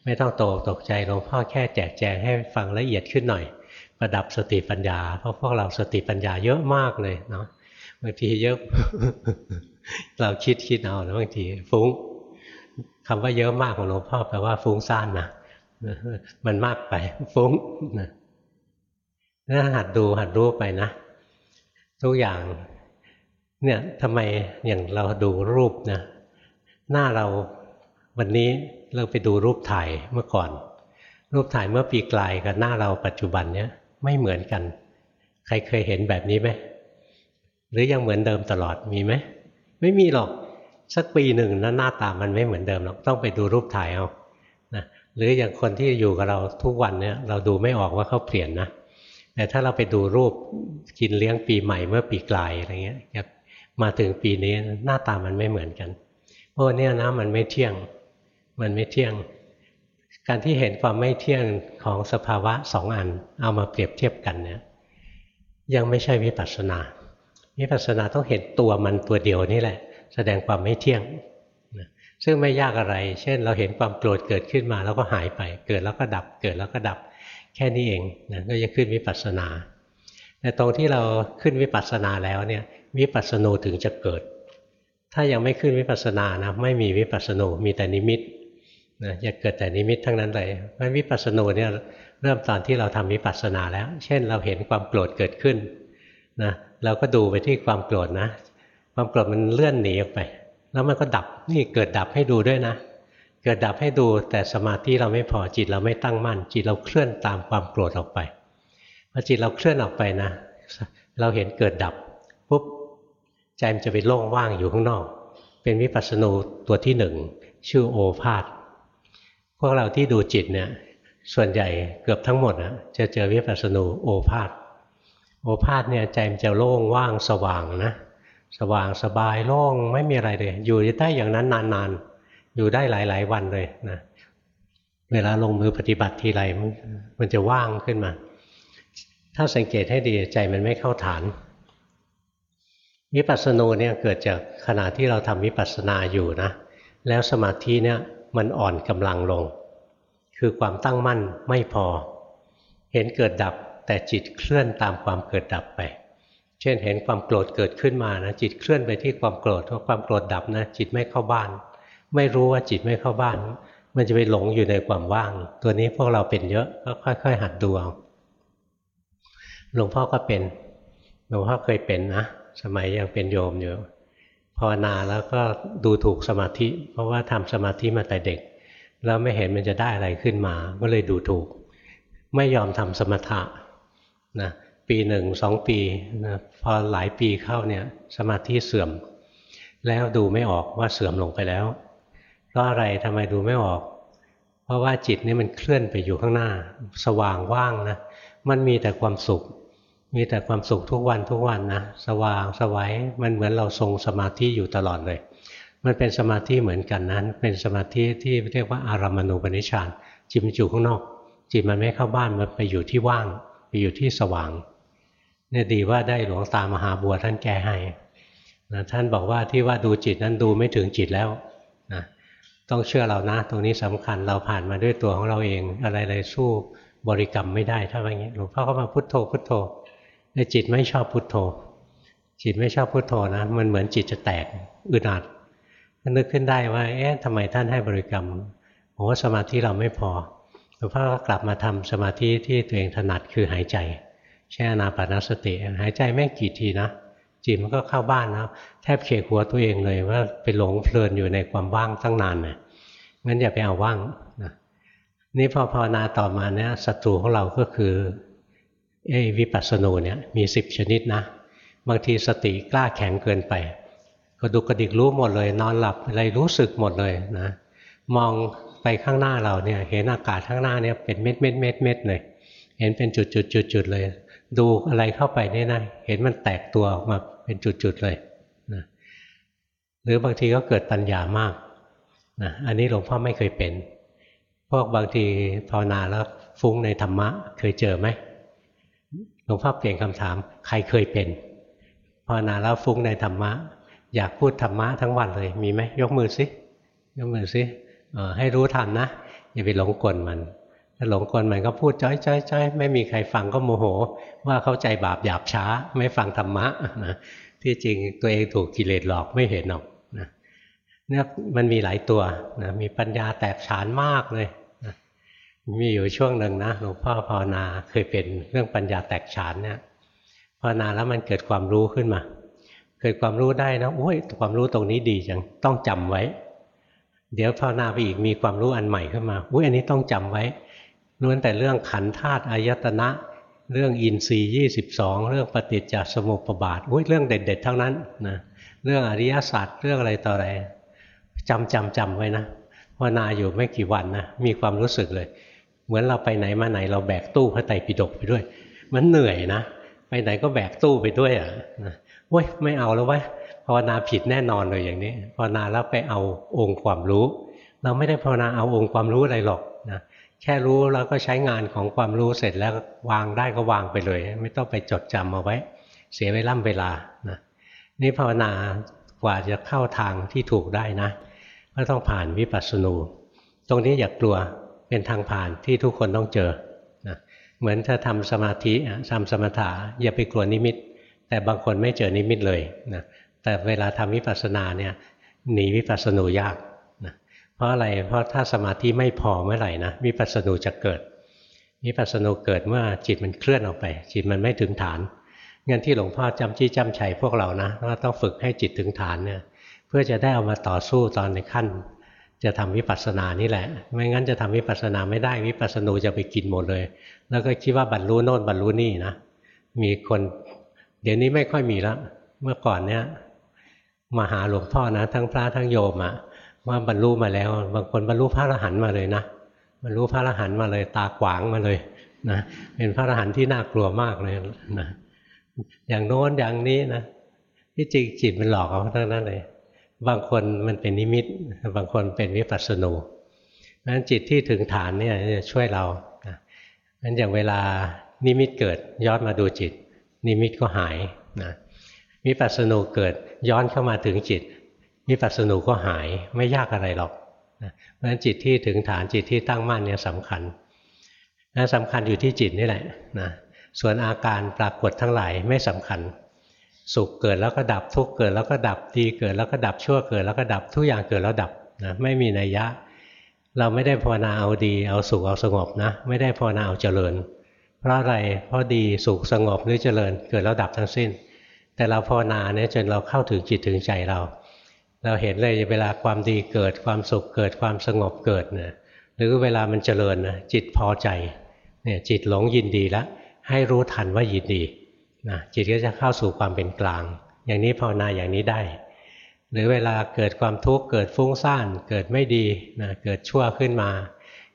ไม่ต้องโตตกใจหลวงพ่อแค่แจกแจงให้ฟังละเอียดขึ้นหน่อย ประดับสติปัญญา เพราะพวกเราสติปัญญาเยอะมากเลยเนาะบางทีเยอะ เราคิดคิดเอานะบางทีฟุ้งคำว่าเยอะมากของหลวงพ่อแปลว่าฟุ้งซ่านนะมันมากไป ฟุ้งนะน่าหัดดูหัดรู้ไปนะ ทุกอย่าง เนี่ยทำไมอย่างเราดูรูปนะหน้าเราวันนี้เราไปดูรูปถ่ายเมื่อก่อน รูปถ่ายเมื่อปีกลายกับหน้าเราปัจจุบันเนี้ยไม่เหมือนกัน ใครเคยเห็นแบบนี้ไหมหรือยังเหมือนเดิมตลอดมีไหม ไม่มีหรอกสักปีหนึ่งนะหน้าตามันไม่เหมือนเดิมหรอกต้องไปดูรูปถ่ายเอานะหรืออย่างคนที่อยู่กับเราทุกวันเนี่ยเราดูไม่ออกว่าเขาเปลี่ยนนะแต่ถ้าเราไปดูรูปกินเลี้ยงปีใหม่เมื่อปีกลายอะไรเงี้ยมาถึงปีนี้หน้าตามันไม่เหมือนกันเพราะเนี่ยนะมันไม่เที่ยงมันไม่เที่ยง การที่เห็นความไม่เที่ยงของสภาวะสองอัน เอามาเปรียบเทียบกันเนี่ยยังไม่ใช่วิปัสสนา วิปัสสนาต้องเห็นตัวมันตัวเดียวนี่แหละ แสดงความไม่เที่ยงซึ่งไม่ยากอะไร เช่น เราเห็นความโกรธเกิดขึ้นมาแล้วก็หายไป เกิดแล้วก็ดับ เกิดแล้วก็ดับ แค่นี้เองนะก็จะขึ้นวิปัสสนา แต่ตรงที่เราขึ้นวิปัสสนาแล้วเนี่ยวิปัสสนูถึงจะเกิด ถ้ายังไม่ขึ้นวิปัสสนานะไม่มีวิปัสสนูมีแต่นิมิตนะจะเกิดแต่นิมิตทั้งนั้นเลยเพราะวิปัสสนูเนี่ยเริ่มตอนที่เราทำวิปัสสนาแล้ว เช่นเราเห็นความโกรธเกิดขึ้นนะ เราก็ดูไปที่ความโกรธนะ ความโกรธมันเลื่อนหนีออกไป แล้วมันก็ดับนี่เกิดดับให้ดูด้วยนะ เกิดดับให้ดูแต่สมาธิเราไม่พอจิตเราไม่ตั้งมั่น จิตเราเคลื่อนตามความโกรธออกไปพอจิตเราเคลื่อนออกไปนะ เราเห็นเกิดดับปุ๊บใจมันจะไปโล่งว่างอยู่ข้างนอก เป็นวิปัสสนูตัวที่หนึ่งชื่อโอภาษพวกเราที่ดูจิตเนี่ยส่วนใหญ่เกือบทั้งหมดนะจะเจอวิปัสสนูโอภาษ โอภาษเนี่ยใจมันจะโล่งว่างสว่างนะสว่างสบายโล่งไม่มีอะไรเลย อยู่ได้อย่างนั้นนานๆ อยู่ได้หลายๆวันเลยนะเวลาลงมือปฏิบัติทีไรมันจะว่างขึ้นมา ถ้าสังเกตให้ดีใจมันไม่เข้าฐานวิปัสสนูเนี่ยเกิดจากขณะที่เราทำวิปัสสนาอยู่นะแล้วสมาธิเนี่ยมันอ่อนกำลังลง คือความตั้งมั่นไม่พอ เห็นเกิดดับ แต่จิตเคลื่อนตามความเกิดดับไป เช่นเห็นความโกรธเกิดขึ้นมานะจิตเคลื่อนไปที่ความโกรธเพราะความโกรธดับนะจิตไม่เข้าบ้าน ไม่รู้ว่าจิตไม่เข้าบ้าน มันจะไปหลงอยู่ในความว่าง ตัวนี้พวกเราเป็นเยอะก็ค่อย ๆ หัดดูเอาหลวงพ่อก็เป็นหลวงพ่อเคยเป็นนะสมัยยังเป็นโยมอยู่ภาวนาแล้วก็ดูถูกสมาธิ เพราะว่าทำสมาธิมาแต่เด็ก แล้วไม่เห็นมันจะได้อะไรขึ้นมา ก็เลยดูถูก ไม่ยอมทำสมถะ นะปีหนึ่งสองปีนะพอหลายปีเข้าเนี่ยสมาธิเสื่อม แล้วดูไม่ออกว่าเสื่อมลงไปแล้ว เพราะอะไรทำไมดูไม่ออก เพราะว่าจิตนี่มันเคลื่อนไปอยู่ข้างหน้า สว่างว่างนะมันมีแต่ความสุข มีแต่ความสุขทุกวันทุกวันนะสว่างสวัยมันเหมือนเราทรงสมาธิอยู่ตลอดเลย มันเป็นสมาธิเหมือนกันนั้น เป็นสมาธิที่เรียกว่าอารามณูปนิชฌานจิตมันอยู่ข้างนอก จิตมันไม่เข้าบ้านมันไปอยู่ที่ว่าง ไปอยู่ที่สว่างเนี่ยดีว่าได้หลวงตามหาบัวท่านแก้ให้นะท่านบอกว่าที่ว่าดูจิตนั้นดูไม่ถึงจิตแล้วนะต้องเชื่อเรานะ ตรงนี้สำคัญเราผ่านมาด้วยตัวของเราเอง อะไรๆสู้บริกรรมไม่ได้ถ้าว่างนี้หลวงพ่อก็มาพุทโธพุทโธในจิตไม่ชอบพุทโธ จิตไม่ชอบพุทโธนะ มันเหมือนจิตจะแตกอึดอัดนึกขึ้นได้ว่าเอ๊ะทำไมท่านให้บริกรรมผมว่าสมาธิเราไม่พอ ลวงพ่อก็กลับมาทำสมาธิที่ตัวเองถนัดคือหายใจแช่นาปานสติ หายใจไม่กี่ทีนะจิตมันก็เข้าบ้านนะแทบเขกหัวตัวเองเลยว่าไปหลงเพลินอยู่ในความว่างตั้งนานนะงั้นอย่าไปเอาว่างนะนี่พอภาวนาต่อมาเนี่ยศัตรูของเราก็คือเอวิปัสสนูเนี่ยมีสิบชนิดนะ บางทีสติกล้าแข็งเกินไปก็ดุกระดิกรู้หมดเลย นอนหลับอะไรรู้สึกหมดเลยนะ มอง ไปข้างหน้าเราเนี่ยเห็นอากาศข้างหน้าเนี่ยเป็นเม็ดเม็ดเม็ดเม็ดเลย เห็นเป็นจุดจุดจุดจุดเลย ดูอะไรเข้าไปนี่นะเห็นมันแตกตัวออกมาเป็นจุดจุดเลยนะหรือบางทีก็เกิดปัญญามากนะอันนี้หลวงพ่อไม่เคยเป็น พวกบางทีภาวนาแล้วฟุ้งในธรรมะเคยเจอไหมหลวงพ่อเปลี่ยนคำถาม ใครเคยเป็นภาวนาแล้วฟุ้งในธรรมะ อยากพูดธรรมะทั้งวันเลยมีไหมยกมือสิยกมือสิ ให้รู้ทันนะอย่าไปหลงกลมัน ถ้าหลงกลมันก็พูดจ้อยจ้อยจ้อยไม่มีใครฟังก็โมโห ว่าเข้าใจบาปหยาบช้า ไม่ฟังธรรมะนะที่จริงตัวเองถูกกิเลสหลอกไม่เห็นหรอกนะเนี่ยมันมีหลายตัวนะมีปัญญาแตกฉานมากเลยนะมีอยู่ช่วงหนึ่งนะหลวงพ่อภาวนาเคยเป็นเรื่องปัญญาแตกฉานเนี่ยภาวนาแล้วมันเกิดความรู้ขึ้นมา เกิดความรู้ได้นะโอ้ยความรู้ตรงนี้ดีจังต้องจำไว้ เดี๋ยวภาวนาไปอีกมีความรู้อันใหม่ขึ้นมาอุ้ยอันนี้ต้องจำไว้ล้วนแต่เรื่องขันธาตุอายตนะ เรื่องอินทรีย์ยี่สิบสองเรื่องปฏิจจสมุปบาทอุ้ยเรื่องเด็ดๆทั้งนั้นนะเรื่องอริยศาสัจเรื่องอะไรต่ออะไรจำจำจำไว้นะภาวนาอยู่ไม่กี่วันนะมีความรู้สึกเลย เหมือนเราไปไหนมาไหนเราแบกตู้พระไตรปิฎกไปด้วย มันเหนื่อยนะ ไปไหนก็แบกตู้ไปด้วยอะนะเว้ยไม่เอาแล้ววะาวนาผิดแน่นอนเลยอย่างนี้ภาวนาแล้วไปเอาองค์ความรู้ เราไม่ได้ภาวนาเอาองค์ความรู้อะไรหรอกนะแค่รู้แล้วก็ใช้งานของความรู้เสร็จแล้ววางได้ก็วางไปเลย ไม่ต้องไปจดจำเอาไว้ เสียเวล่ำเวลานะนี่ภาวนากว่าจะเข้าทางที่ถูกได้นะ ก็ต้องผ่านวิปัสสนูตรงนี้อย่ากกลัวเป็นทางผ่านที่ทุกคนต้องเจอนะเหมือนถ้าทำสมาธิทำสมถะอย่าไปกลัวนิมิต แต่บางคนไม่เจอนิมิตเลยนะ แต่เวลาทำวิปัสสนาเนี่ยหนีวิปัสสนูยากนะเพราะอะไรเพราะถ้าสมาธิไม่พอเมื่อไหร่นะวิปัสสนูจะเกิดวิปัสสนูเกิดเมื่อจิตมันเคลื่อนออกไป จิตมันไม่ถึงฐานงั้นที่หลวงพ่อจำจี้จำชัยพวกเรานะว่าต้องฝึกให้จิตถึงฐานเนี่ยเพื่อจะได้เอามาต่อสู้ตอนในขั้น จะทำวิปัสสนานี่แหละ ไม่งั้นจะทำวิปัสสนาไม่ได้วิปัสสนูจะไปกินหมดเลย แล้วก็คิดว่าบรรลุโน่นบรรลุนี่นะมีคน เดี๋ยวนี้ไม่ค่อยมีแล้วเมื่อก่อนเนี้ย มาหาหลวงพ่อนะ ทั้งพระทั้งโยมอะ่ะว่าบรรลุมาแล้ว บางคนบรรลุพระอรหันต์มาเลยนะบรรลุพระอรหันต์มาเลย ตาขวางมาเลยนะเป็นพระอรหันต์ที่น่ากลัวมากเลยนะอย่างโน้นอย่างนี้นะที่จริงจิตมันหลอกเอาทั้งนั้นเลย บางคนมันเป็นนิมิต บางคนเป็นวิปัสสนูนั้นจิตที่ถึงฐานเนี่ยจะช่วยเรานั้นอย่างเวลานิมิตเกิดย้อนมาดูจิต นิมิตก็หายนะวิปัสสนูเกิด ย้อนเข้ามาถึงจิตวิปัสสนูก็หายไม่ยากอะไรหรอกเพราะฉะนั้นจิตที่ถึงฐานจิตที่ตั้งมั่นเนี่ยสำคัญนะสำคัญอยู่ที่จิตนี่แหละนะส่วนอาการปรากฏทั้งหลายไม่สำคัญ สุขเกิดแล้วก็ดับทุกเกิดแล้วก็ดับดีเกิดแล้วก็ดับชั่วเกิดแล้วก็ดับทุกอย่างเกิดแล้วดับนะไม่มีนัยยะ เราไม่ได้ภาวนาเอาดีเอาสุขเอาสงบนะไม่ได้ภาวนาเอาเจริญ เพราะอะไรเพราะดีสุขสงบหรือเจริญเกิดแล้วดับทั้งสิ้น แต่เราภาวนาเนี่ยจนเราเข้าถึงจิตถึงใจเรา เราเห็นเลยเวลาความดีเกิดความสุขเกิดความสงบเกิดเนี่ยหรือเวลามันเจริญนะจิตพอใจเนี่ยจิตหลงยินดีแล้วให้รู้ทันว่ายินดีนะจิตก็จะเข้าสู่ความเป็นกลาง อย่างนี้ภาวนาอย่างนี้ได้ หรือเวลาเกิดความทุกข์เกิดฟุ้งซ่านเกิดไม่ดีนะเกิดชั่วขึ้นมา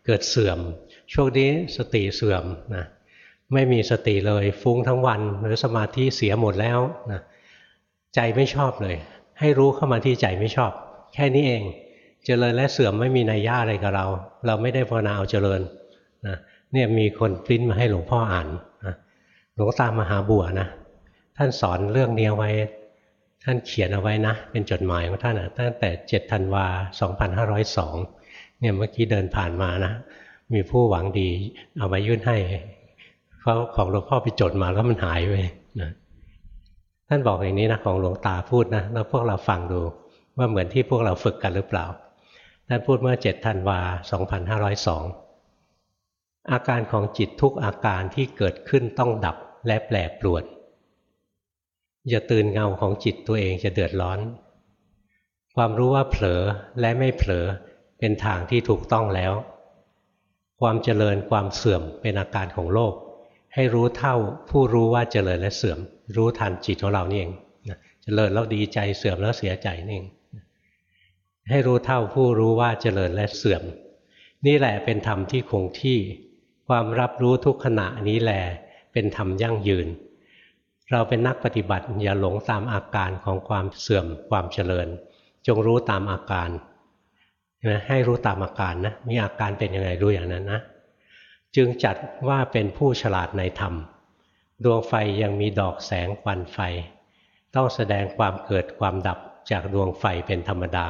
เกิดเสื่อม ช่วงนี้สติเสื่อมนะ ไม่มีสติเลย ฟุ้งทั้งวัน หรือสมาธิเสียหมดแล้วนะใจไม่ชอบเลย ให้รู้เข้ามาที่ใจไม่ชอบ แค่นี้เอง เจริญและเสื่อมไม่มีนัยยะอะไรกับเรา เราไม่ได้ภาวนาเอาเจริญนะเนี่ยมีคนปริ้นมาให้หลวงพ่ออ่านนะหลวงตามหาบัวนะท่านสอนเรื่องนี้ไว้ ท่านเขียนเอาไว้นะ เป็นจดหมายของท่านนะตั้งแต่7ธันวา2502เนี่ยเมื่อกี้เดินผ่านมานะ มีผู้หวังดีเอามายื่นให้ เขาของหลวงพ่อไปจดมาแล้วมันหายไปนะท่านบอกอย่างนี้นะของหลวงตาพูดนะแล้วพวกเราฟังดูว่าเหมือนที่พวกเราฝึกกันหรือเปล่า ท่านพูดเมื่อ7ธันวา2502 อาการของจิตทุกอาการที่เกิดขึ้นต้องดับและแปรปรวนอย่าตื่นเงาของจิตตัวเองจะเดือดร้อน ความรู้ว่าเผลอและไม่เผลอเป็นทางที่ถูกต้องแล้ว ความเจริญความเสื่อมเป็นอาการของโลก ให้รู้เท่าผู้รู้ว่าเจริญและเสื่อม รู้ทันจิตของเรานี่เองเจริญแล้วดีใจเสื่อมแล้วเสียใจนี่เองให้รู้เท่าผู้รู้ว่าเจริญและเสื่อม นี่แหละเป็นธรรมที่คงที่ ความรับรู้ทุกขณะนี้แหละเป็นธรรมยั่งยืน เราเป็นนักปฏิบัติอย่าหลงตามอาการของความเสื่อมความเจริญ จงรู้ตามอาการนะให้รู้ตามอาการนะมีอาการเป็นยังไงรู้อย่างนั้นนะ จึงจัดว่าเป็นผู้ฉลาดในธรรม ดวงไฟยังมีดอกแสงควันไฟ ต้องแสดงความเกิดความดับจากดวงไฟเป็นธรรมดา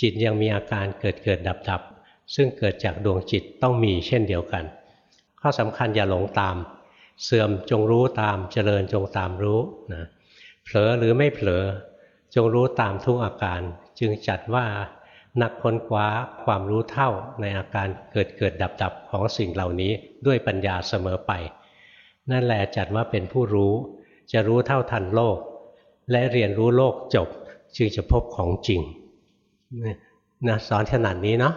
จิตยังมีอาการเกิดเกิดดับดับซึ่งเกิดจากดวงจิตต้องมีเช่นเดียวกัน ข้อสำคัญอย่าหลงตาม เสื่อมจงรู้ตามเจริญจงตามรู้นะเผลอหรือไม่เผลอจงรู้ตามทุกอาการ จึงจัดว่า นักค้นคว้าความรู้เท่าในอาการเกิดเกิดดับดับของสิ่งเหล่านี้ด้วยปัญญาเสมอไป นั่นแหละจัดว่าเป็นผู้รู้ จะรู้เท่าทันโลก และเรียนรู้โลกจบจึงจะพบของจริงนะสอนขนาดนี้เนาะ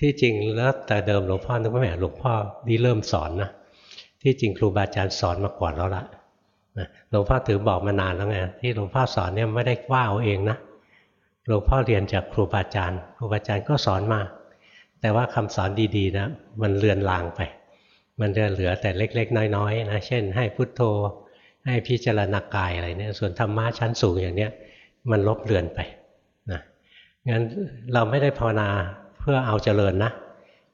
ที่จริงแล้วแต่เดิมหลวงพ่อนึกว่าแหมหลวงพ่อนี่เริ่มสอนนะที่จริงครูบาอาจารย์สอนมาก่อนแล้วละหลวงพ่อถือบอกมานานแล้วไงที่หลวงพ่อสอนเนี่ยไม่ได้ว่าเอาเองนะ หลวงพ่อเรียนจากครูบาอาจารย์ ครูบาอาจารย์ก็สอนมา แต่ว่าคำสอนดีๆนะมันเลือนลางไป มันจะเหลือแต่เล็ก ๆ น้อยๆนะเช่น ให้พุทโธ ให้พิจารณากายอะไรเนี่ยส่วนธรรมะชั้นสูงอย่างเนี้ยมันลบเลือนไปนะงั้นเราไม่ได้ภาวนาเพื่อเอาเจริญนะ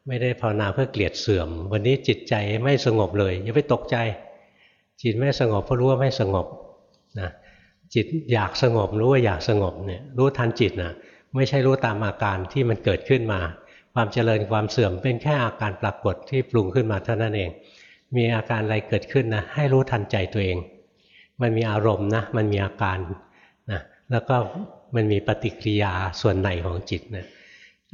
ไม่ได้ภาวนาเพื่อเกลียดเสื่อม วันนี้จิตใจไม่สงบเลยอย่าไปตกใจ จิตไม่สงบเพราะรู้ว่าไม่สงบนะ จิตอยากสงบรู้ว่าอยากสงบเนี่ยรู้ทันจิตนะไม่ใช่รู้ตามอาการที่มันเกิดขึ้นมา ความเจริญความเสื่อมเป็นแค่อาการปรากฏที่ปรุงขึ้นมาเท่านั้นเอง มีอาการอะไรเกิดขึ้นนะให้รู้ทันใจตัวเอง มันมีอารมณ์นะมันมีอาการนะแล้วก็มันมีปฏิกิริยาส่วนในของจิตนะ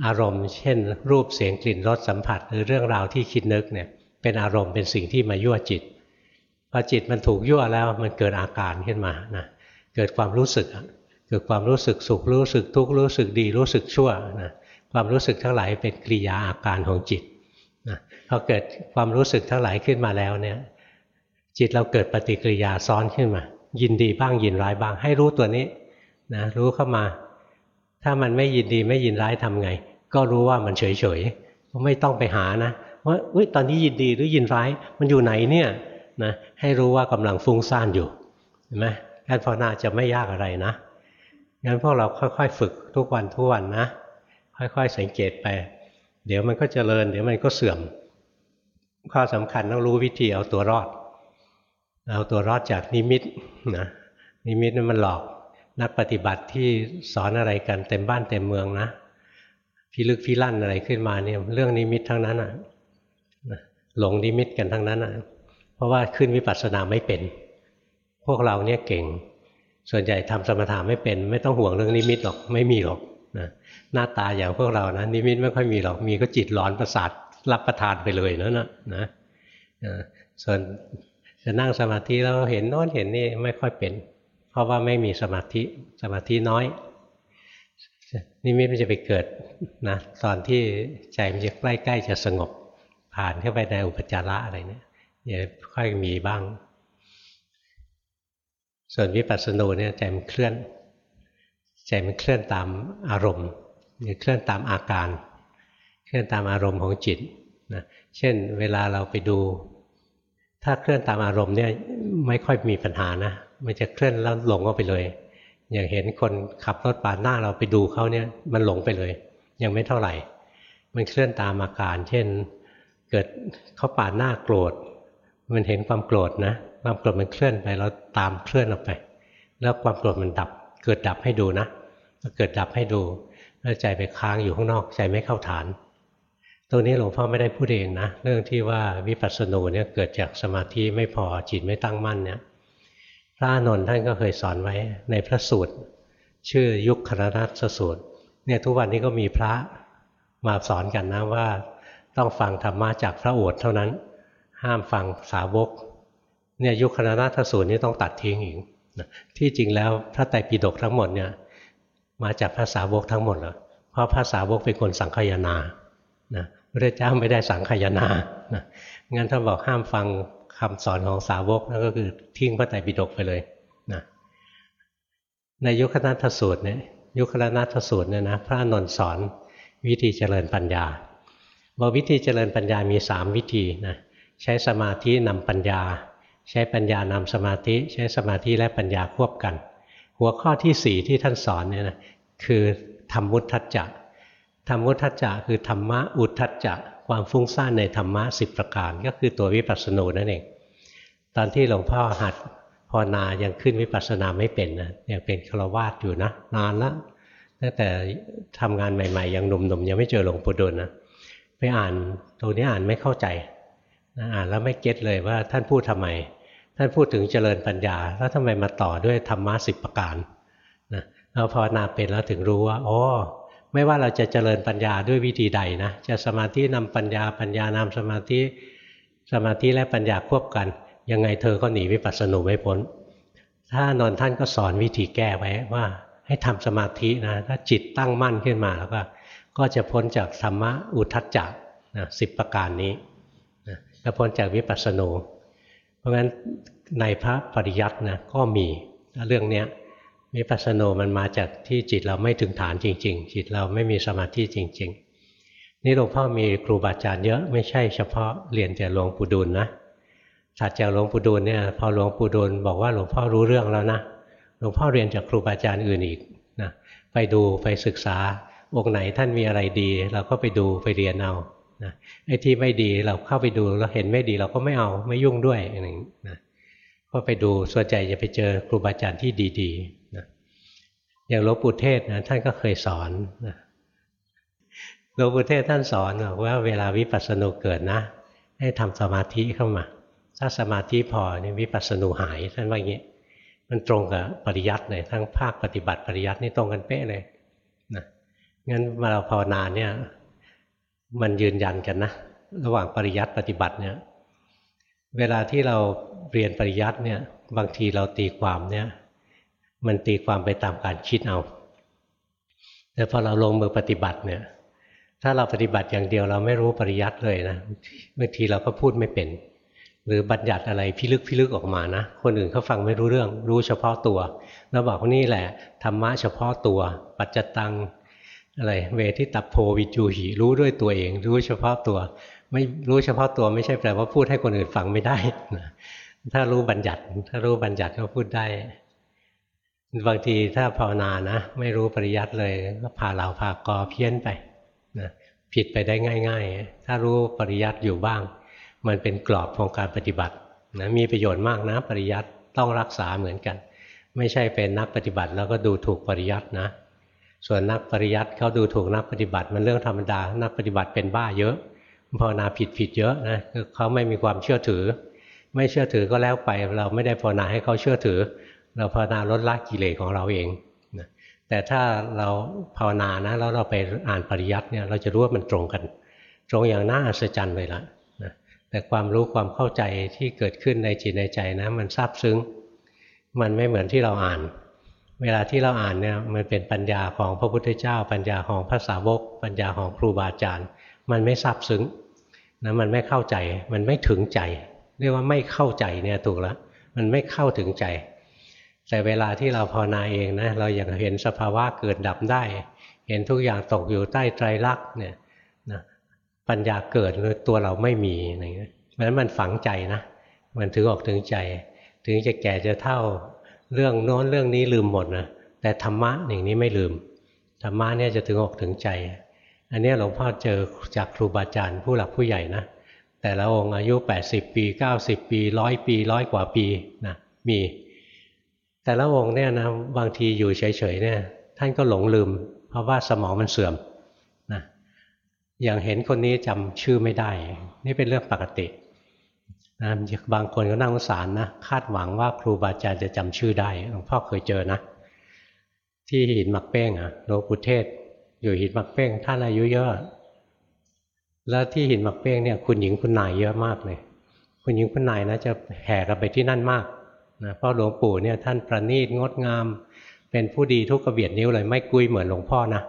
อารมณ์ เช่น รูปเสียงกลิ่นรสสัมผัส หรือเรื่องราวที่คิดนึกเนี่ยเป็นอารมณ์เป็นสิ่งที่มายั่วจิตพอจิตมันถูกยั่วแล้วมันเกิดอาการขึ้นมานะ เกิดความรู้สึก เกิดความรู้สึกสุขรู้สึกทุกข์รู้สึกดีรู้สึกชั่วนะความรู้สึกทั้งหลายเป็นกิริยาอาการของจิตนะพอเกิดความรู้สึกทั้งหลายขึ้นมาแล้วเนี่ยจิตเราเกิดปฏิกิริยาซ้อนขึ้นมา ยินดีบ้างยินร้ายบ้าง ให้รู้ตัวนี้นะรู้เข้ามา ถ้ามันไม่ยินดีไม่ยินร้ายทำไง ก็รู้ว่ามันเฉยเฉยไม่ต้องไปหานะว่าอุ้ยตอนนี้ยินดีหรือยินร้ายมันอยู่ไหนเนี่ยนะให้รู้ว่ากำลังฟุ้งซ่านอยู่เห็นไหม การภาวนาจะไม่ยากอะไรนะงั้นพวกเราค่อย ๆ ฝึกทุกวันทุกวันนะ ค่อย ๆ สังเกตไป เดี๋ยวมันก็เจริญ เดี๋ยวมันก็เสื่อม ข้อสำคัญต้องรู้วิธีเอาตัวรอด เอาตัวรอดจากนิมิตนะนิมิตนั้นมันหลอกนักปฏิบัติที่สอนอะไรกันเต็มบ้านเต็มเมืองนะพิลึกพิลั่นอะไรขึ้นมาเนี่ยเรื่องนิมิตทั้งนั้นอะหลงนิมิตกันทั้งนั้นอะเพราะว่าขึ้นวิปัสสนาไม่เป็น พวกเราเนี่ยเก่ง ส่วนใหญ่ทำสมถะไม่เป็น ไม่ต้องห่วงเรื่องนิมิตหรอกไม่มีหรอกนะหน้าตาอย่างพวกเรานะนิมิตไม่ค่อยมีหรอกมีก็จิตร้อนประสาทรับประทานไปเลยนั่นนะนะส่วนจะนั่งสมาธิแล้วเห็นโน้นเห็นนี่ไม่ค่อยเป็น เพราะว่าไม่มีสมาธิสมาธิน้อยนิมิตมันจะไปเกิดนะตอนที่ใจมันจะใกล้ๆจะสงบผ่านเข้าไปในอุปจาระอะไรเนี่ยจะค่อยมีบ้าง ส่วนวิปัสสนูเนี่ยใจมันเคลื่อน ใจมันเคลื่อนตามอารมณ์หรือเคลื่อนตามอาการ เคลื่อนตามอารมณ์ของจิตนะเช่นเวลาเราไปดู ถ้าเคลื่อนตามอารมณ์เนี่ยไม่ค่อยมีปัญหานะมันจะเคลื่อนแล้วหลงเข้าไปเลย อย่างเห็นคนขับรถปาดหน้าเราไปดูเขาเนี่ยมันหลงไปเลย ยังไม่เท่าไหร่ มันเคลื่อนตามอาการ เช่น เกิดเขาปาดหน้าโกรธ มันเห็นความโกรธนะ ความโกรธมันเคลื่อนไปเราตามเคลื่อนออกไป แล้วความโกรธมันดับ เกิดดับให้ดูนะเกิดดับให้ดูแล้วใจไปค้างอยู่ข้างนอกใจไม่เข้าฐาน ตรงนี้หลวงพ่อไม่ได้พูดเองนะ เรื่องที่ว่าวิปัสสนูเนี่ยเกิดจากสมาธิไม่พอจิตไม่ตั้งมั่นเนี่ยพระนนท์ท่านก็เคยสอนไว้ในพระสูตร ชื่อยุคคณนัสสูตรเนี่ยทุกวันนี้ก็มีพระมาสอนกันนะว่า ต้องฟังธรรมะจากพระโอษฐ์เท่านั้น ห้ามฟังสาวก เนี่ยยุคคณนาทสูตรนี้ต้องตัดทิ้งอีกที่จริงแล้วพระไตรปิฎกทั้งหมดเนี่ยมาจากภาษาวกทั้งหมดเลยเพราะภาษาวกเป็นคนสังขยานะพระเจ้าไม่ได้สังขยานะงั้นถ้าบอกห้ามฟังคำสอนของสาวกนั่นก็คือทิ้งพระไตรปิฎกไปเลยนะในยุคคณนาทสูตรเนี่ยยุคคณนาทสูตรเนี่ยนะพระนนท์สอนวิธีเจริญปัญญาบอกวิธีเจริญปัญญามีสามวิธีนะใช้สมาธินำปัญญา ใช้ปัญญานำสมาธิ ใช้สมาธิและปัญญาควบกัน หัวข้อที่สี่ที่ท่านสอนเนี่ยนะคือทำมุตทัจจะธรรมุทัจจะคือธรรมะอุทัจจะความฟุ้งซ่านในธรรมะสิบประการ ก็คือตัววิปัสสนูนั่นเอง ตอนที่หลวงพ่อหัดภาวนายังขึ้นวิปัสสนาไม่เป็นนะยังเป็นฆราวาสอยู่นะนานละตั้งแต่ทำงานใหม่ ๆ ยังหนุ่มๆยังไม่เจอหลวงปู่ดูลนะไปอ่านตรงนี้อ่านไม่เข้าใจ นะอ่านแล้วไม่เก็ตเลยว่าท่านพูดทำไม ท่านพูดถึงเจริญปัญญา แล้วทำไมมาต่อด้วยธรรมะสิบประการนะเราภาวนาเป็นแล้วถึงรู้ว่าอ๋อไม่ว่าเราจะเจริญปัญญาด้วยวิธีใดนะจะสมาธินำปัญญาปัญญานำสมาธิสมาธิและปัญญาควบกัน ยังไงเธอก็หนีวิปัสสนูไม่พ้นถ้านอนท่านก็สอนวิธีแก้ไว้ว่าให้ทำสมาธินะถ้าจิตตั้งมั่นขึ้นมาแล้วก็ ก็จะพ้นจากธรรมะอุทัจจะนะสิบประการนี้ นะจะพ้นจากวิปัสสนูเพราะงั้นในพระปริยัตินะก็มีเรื่องเนี้ยวิปัสสนูมันมาจากที่จิตเราไม่ถึงฐานจริง ๆ จิตเราไม่มีสมาธิจริง ๆ นี่หลวงพ่อมีครูบาอาจารย์เยอะไม่ใช่เฉพาะเรียนจากหลวงปู่ดูลนะถัดจากหลวงปู่ดูลเนี่ยพอหลวงปู่ดูลบอกว่าหลวงพ่อรู้เรื่องแล้วนะหลวงพ่อเรียนจากครูบาอาจารย์อื่นอีกนะไปดูไปศึกษาองค์ไหนท่านมีอะไรดี เราก็ไปดูไปเรียนเอา นะไอ้ที่ไม่ดีเราเข้าไปดูเราเห็นไม่ดีเราก็ไม่เอาไม่ยุ่งด้วยอะไรอย่างนี้นะก็ไปดูส่วนใหญ่จะไปเจอครูบาอาจารย์ที่ดีๆนะอย่างหลวงปู่เทศนะท่านก็เคยสอนนะหลวงปู่เทศท่านสอนบอกว่าเวลาวิปัสสนูเกิดนะ ให้ทำสมาธิเข้ามา ถ้าสมาธิพอนี่วิปัสสนูหายท่านว่าอย่างนี้ มันตรงกับปริยัติเลยทั้งภาคปฏิบัติปริยัตินี่ตรงกันเป๊ะเลยนะงั้นมาเราภาวนาเนี่ย มันยืนยันกันนะ ระหว่างปริยัติปฏิบัติเนี่ยเวลาที่เราเรียนปริยัติเนี่ยบางทีเราตีความเนี่ยมันตีความไปตามการคิดเอา แต่พอเราลงมือปฏิบัติเนี่ยถ้าเราปฏิบัติอย่างเดียวเราไม่รู้ปริยัติเลยนะบางทีเราก็พูดไม่เป็น หรือบัญญัติอะไรพิลึกพิลึกออกมานะคนอื่นเขาฟังไม่รู้เรื่อง รู้เฉพาะตัวแล้วบอกว่านี่แหละธรรมะเฉพาะตัว ปัจจตัง อะไรเวทิตัพโพวิจูหิรู้ด้วยตัวเอง รู้เฉพาะตัว ไม่รู้เฉพาะตัวไม่ใช่แปลว่าพูดให้คนอื่นฟังไม่ได้นะถ้ารู้บัญญัติ ถ้ารู้บัญญัติก็พูดได้ บางทีถ้าภาวนานะ ไม่รู้ปริยัติเลยก็พาเราพากอเพี้ยนไปนะผิดไปได้ง่าย ๆ ถ้ารู้ปริยัติอยู่บ้าง มันเป็นกรอบของการปฏิบัตินะมีประโยชน์มากนะ ปริยัติต้องรักษาเหมือนกัน ไม่ใช่เป็นนักปฏิบัติแล้วก็ดูถูกปริยัตินะ ส่วนนักปริยัติเขาดูถูกนักปฏิบัติ มันเรื่องธรรมดา นักปฏิบัติเป็นบ้าเยอะภาวนาผิดผิดเยอะนะเขาไม่มีความเชื่อถือ ไม่เชื่อถือก็แล้วไป เราไม่ได้ภาวนาให้เขาเชื่อถือ เราภาวนาลดละกิเลสของเราเองนะแต่ถ้าเราภาวนานะแล้วเราไปอ่านปริยัติเนี่ยเราจะรู้ว่ามันตรงกัน ตรงอย่างน่าอัศจรรย์เลยละแต่ความรู้ความเข้าใจที่เกิดขึ้นในจิตในใจนะ มันซาบซึ้ง มันไม่เหมือนที่เราอ่าน เวลาที่เราอ่านเนี่ยมันเป็นปัญญาของพระพุทธเจ้า ปัญญาของพระสาวก ปัญญาของครูบาอาจารย์ มันไม่ซาบซึ้งนะมันไม่เข้าใจ มันไม่ถึงใจ เรียกว่าไม่เข้าใจเนี่ยถูกแล้วมันไม่เข้าถึงใจ แต่เวลาที่เราภาวนาเองนะเราอย่างเห็นสภาวะเกิดดับได้ เห็นทุกอย่างตกอยู่ใต้ไตรลักษณ์เนี่ยปัญญาเกิดตัวเราไม่มีอะไรเงี้ยเพราะฉะนั้นมันฝังใจนะมันถึงออกถึงใจ ถึงจะแก่จะเท่า เรื่องโน้นเรื่องนี้ลืมหมดนะแต่ธรรมะอย่างนี้ไม่ลืมธรรมะเนี่ยจะถึงอกถึงใจ อันนี้หลวงพ่อเจอจากครูบาอาจารย์ผู้หลักผู้ใหญ่นะแต่ละองค์อายุ 80 ปี 90 ปีร้อยปีร้อยกว่าปีนะมีแต่ละองค์เนี่ยนะบางทีอยู่เฉยๆเนี่ยท่านก็หลงลืม เพราะว่าสมองมันเสื่อมนะอย่างเห็นคนนี้จำชื่อไม่ได้ นี่เป็นเรื่องปกติ นะบางคนก็นั่งสารนะคาดหวังว่าครูบาอาจารย์จะจำชื่อได้หลวงพ่อเคยเจอนะ ที่หินมักเป้งอะหลวงปู่เทศ อยู่หินมักเป้งท่านอายุเยอะ แล้วที่หินมักเป้งเนี่ยคุณหญิงคุณนายเยอะมากเลย คุณหญิงคุณนายนะจะแห่กันไปที่นั่นมากนะเพราะหลวงปู่เนี่ยท่านประณีตงดงาม เป็นผู้ดีทุกกระเบียดนิ้วเลยไม่กุยเหมือนหลวงพ่อนะ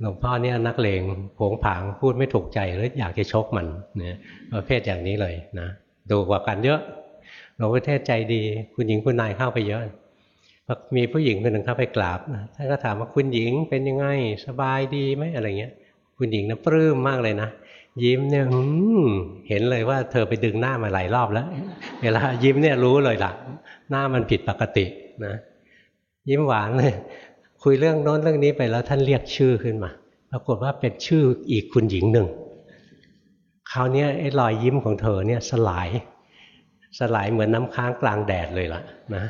หลวงพ่อเนี่ยนักเลงผงผางพูดไม่ถูกใจแล้วอยากจะชกมันเนี่ยประเภทอย่างนี้เลยนะดูกว่ากันเยอะหลวงพ่อเทศใจดี คุณหญิงคุณนายเข้าไปเยอะมีผู้หญิงคนหนึ่งเข้าไปกราบท่านก็ถามว่าคุณหญิงเป็นยังไงสบายดีไหมอะไรเงี้ย คุณหญิงนะปลื้มมากเลยนะยิ้มเนี่ยเห็นเลยว่าเธอไปดึงหน้ามาหลายรอบแล้ว เวลายิ้มเนี่ยรู้เลยล่ะ หน้ามันผิดปกตินะยิ้มหวานเลย คุยเรื่องโน้นเรื่องนี้ไปแล้วท่านเรียกชื่อขึ้นมาพรากฏว่าเป็นชื่ออีกคุณหญิงหนึ่งคราวนี้ไอ้รอยยิ้มของเธอเนี่ยสลาย สลายเหมือนน้ำค้างกลางแดดเลยล่ะนะ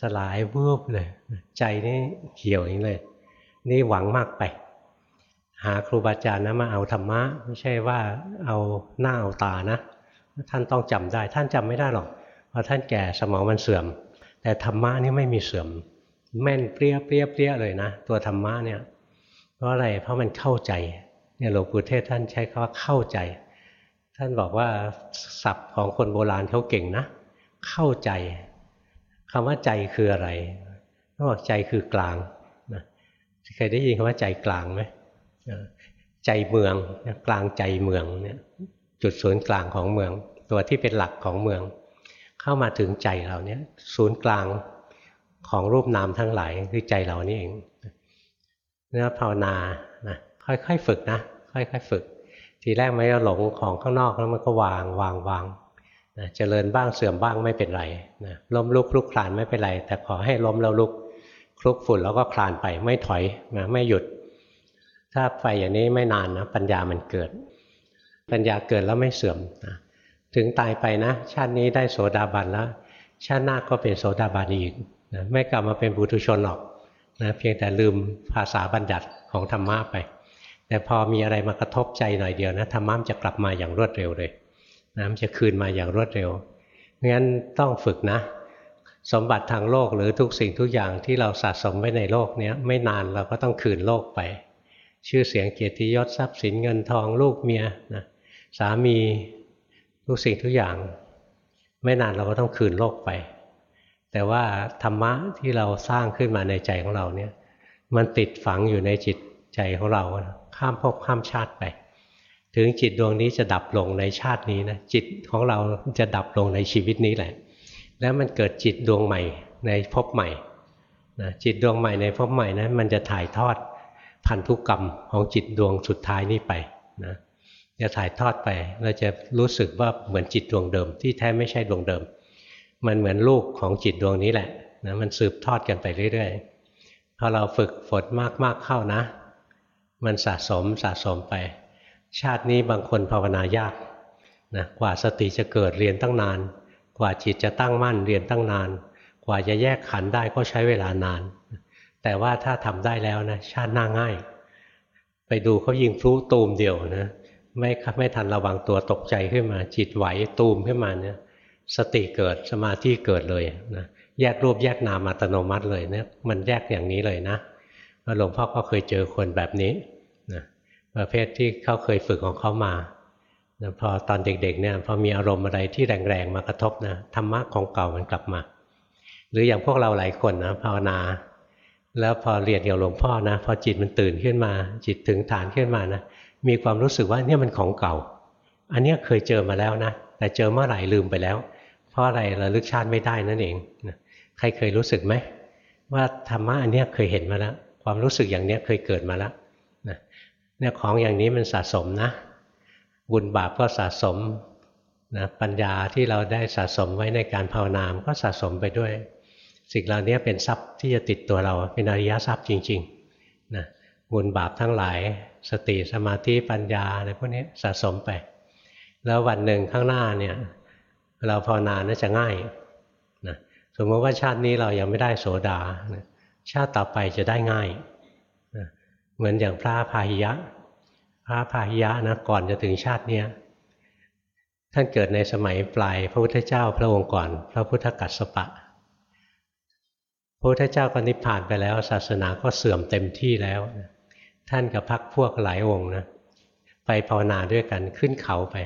สลายวูบเลย ใจนี่เหี่ยวอย่างนี้เลย นี่หวังมากไป หาครูบาอาจารย์นะมาเอาธรรมะ ไม่ใช่ว่าเอาหน้าเอาตานะ ท่านต้องจำได้ ท่านจำไม่ได้หรอกเพราะท่านแก่สมองมันเสื่อม แต่ธรรมะนี่ไม่มีเสื่อม แม่นเปรี้ยเปรี้ยเปรี้ยเลยนะ ตัวธรรมะเนี่ย เพราะอะไรเพราะมันเข้าใจเนี่ยหลวงปู่เทศท่านใช้คำว่าเข้าใจ ท่านบอกว่าศัพท์ของคนโบราณเขาเก่งนะ เข้าใจคำว่าใจคืออะไรเขาบอกใจคือกลางนะเคยได้ยินคำว่าใจกลางไหมใจเมืองกลางใจเมืองเนี่ยจุดศูนย์กลางของเมือง ตัวที่เป็นหลักของเมือง เข้ามาถึงใจเราเนี่ยศูนย์กลาง ของรูปนามทั้งหลายคือใจเรานี่เองเนื้อภาวนานะค่อยๆฝึกนะ ค่อยๆฝึก ทีแรกไม่ก็หลงของข้างนอกแล้วมันก็วางวางวางนะเจริญบ้างเสื่อมบ้างไม่เป็นไรนะล้มลุกลุกคลานไม่เป็นไร แต่ขอให้ล้มแล้วลุกคลุกฝุ่นแล้วก็คลานไปไม่ถอยนะไม่หยุด ถ้าไปอย่างนี้ไม่นานนะปัญญามันเกิด ปัญญาเกิดแล้วไม่เสื่อมนะถึงตายไปนะ ชาตินี้ได้โสดาบันแล้ว ชาติหน้าก็เป็นโสดาบันอีก นะไม่กลับมาเป็นบุตุชนหรอกนะเพียงแต่ลืมภาษาบัญญัติของธรรมะไป แต่พอมีอะไรมากระทบใจหน่อยเดียวนะธรรมะจะกลับมาอย่างรวดเร็วเลยนะมันจะคืนมาอย่างรวดเร็วงั้นต้องฝึกนะ สมบัติทางโลกหรือทุกสิ่งทุกอย่างที่เราสะสมไว้ในโลกนี้ไม่นานเราก็ต้องคืนโลกไป ชื่อเสียงเกียรติยศทรัพย์สินเงินทองลูกเมียนะสามีทุกสิ่งทุกอย่าง ไม่นานเราก็ต้องคืนโลกไป แต่ว่าธรรมะที่เราสร้างขึ้นมาในใจของเราเนี่ย มันติดฝังอยู่ในจิตใจของเราข้ามภพข้ามชาติไป ถึงจิตดวงนี้จะดับลงในชาตินี้นะจิตของเราจะดับลงในชีวิตนี้แหละ แล้วมันเกิดจิตดวงใหม่ในภพใหม่นะจิตดวงใหม่ในภพใหม่นะั้นมันจะถ่ายทอดพันธุกรรมของจิตดวงสุดท้ายนี้ไปนะจะถ่ายทอดไปเราจะรู้สึกว่าเหมือนจิตดวงเดิม ที่แท้ไม่ใช่ดวงเดิม มันเหมือนลูกของจิตดวงนี้แหละนะมันสืบทอดกันไปเรื่อยๆพอเราฝึกฝนมากๆเข้านะ มันสะสมสะสมไป ชาตินี้บางคนภาวนายากนะกว่าสติจะเกิดเรียนตั้งนาน กว่าจิตจะตั้งมั่นเรียนตั้งนาน กว่าจะแยกขันได้ก็ใช้เวลานาน แต่ว่าถ้าทำได้แล้วนะชาติหน้าง่าย ไปดูเขายิงฟลุตูมเดียวนะไม่ไม่ทันระวังตัวตกใจขึ้นมา จิตไหวตูมขึ้นมาเนี่ย สติเกิดสมาธิเกิดเลยนะแยกรูปแยกนามอัตโนมัติเลยเนี่ยมันแยกอย่างนี้เลยนะหลวงพ่อก็เคยเจอคนแบบนี้ประเภทที่เขาเคยฝึกของเขามานะพอตอนเด็กๆเนี่ยพอมีอารมณ์อะไรที่แรงๆมากระทบนะธรรมะของเก่ามันกลับมา หรืออย่างพวกเราหลายคนนะภาวนา แล้วพอเรียนกับหลวงพ่อนะพอจิตมันตื่นขึ้นมา จิตถึงฐานขึ้นมานะมีความรู้สึกว่าเนี่ยมันของเก่า อันนี้เคยเจอมาแล้วนะแต่เจอเมื่อไหร่ลืมไปแล้ว ราะอะไรระลึกชาติไม่ได้นั่นเองใครเคยรู้สึกไหมว่าธรรมะอันนี้เคยเห็นมาแล้วความรู้สึกอย่างนี้เคยเกิดมาแล้วเนี่ยของอย่างนี้มันสะสมนะ บุญบาปก็สะสมนะปัญญาที่เราได้สะสมไว้ในการภาวนามก็สะสมไปด้วย สิ่งเหล่านี้เป็นทรัพย์ที่จะติดตัวเราเป็นอริยทรัพย์จริงๆนะบุญบาปทั้งหลาย สติสมาธิปัญญาอะไรพวกนี้สะสมไป แล้ววันหนึ่งข้างหน้าเนี่ย เราภาวนาน่าจะง่ายนะสมมติว่าชาตินี้เรายังไม่ได้โสดา ชาติต่อไปจะได้ง่ายเหมือนอย่างพระพาหิยะ พระพาหิยะนะก่อนจะถึงชาติเนี้ยท่านเกิดในสมัยปลายพระพุทธเจ้าพระองค์ก่อน พระพุทธกัสสปะ พระพุทธเจ้าก็นิพพานไปแล้ว ศาสนาก็เสื่อมเต็มที่แล้ว ท่านกับพักพวกหลายองค์นะไปภาวนาด้วยกันขึ้นเขาไป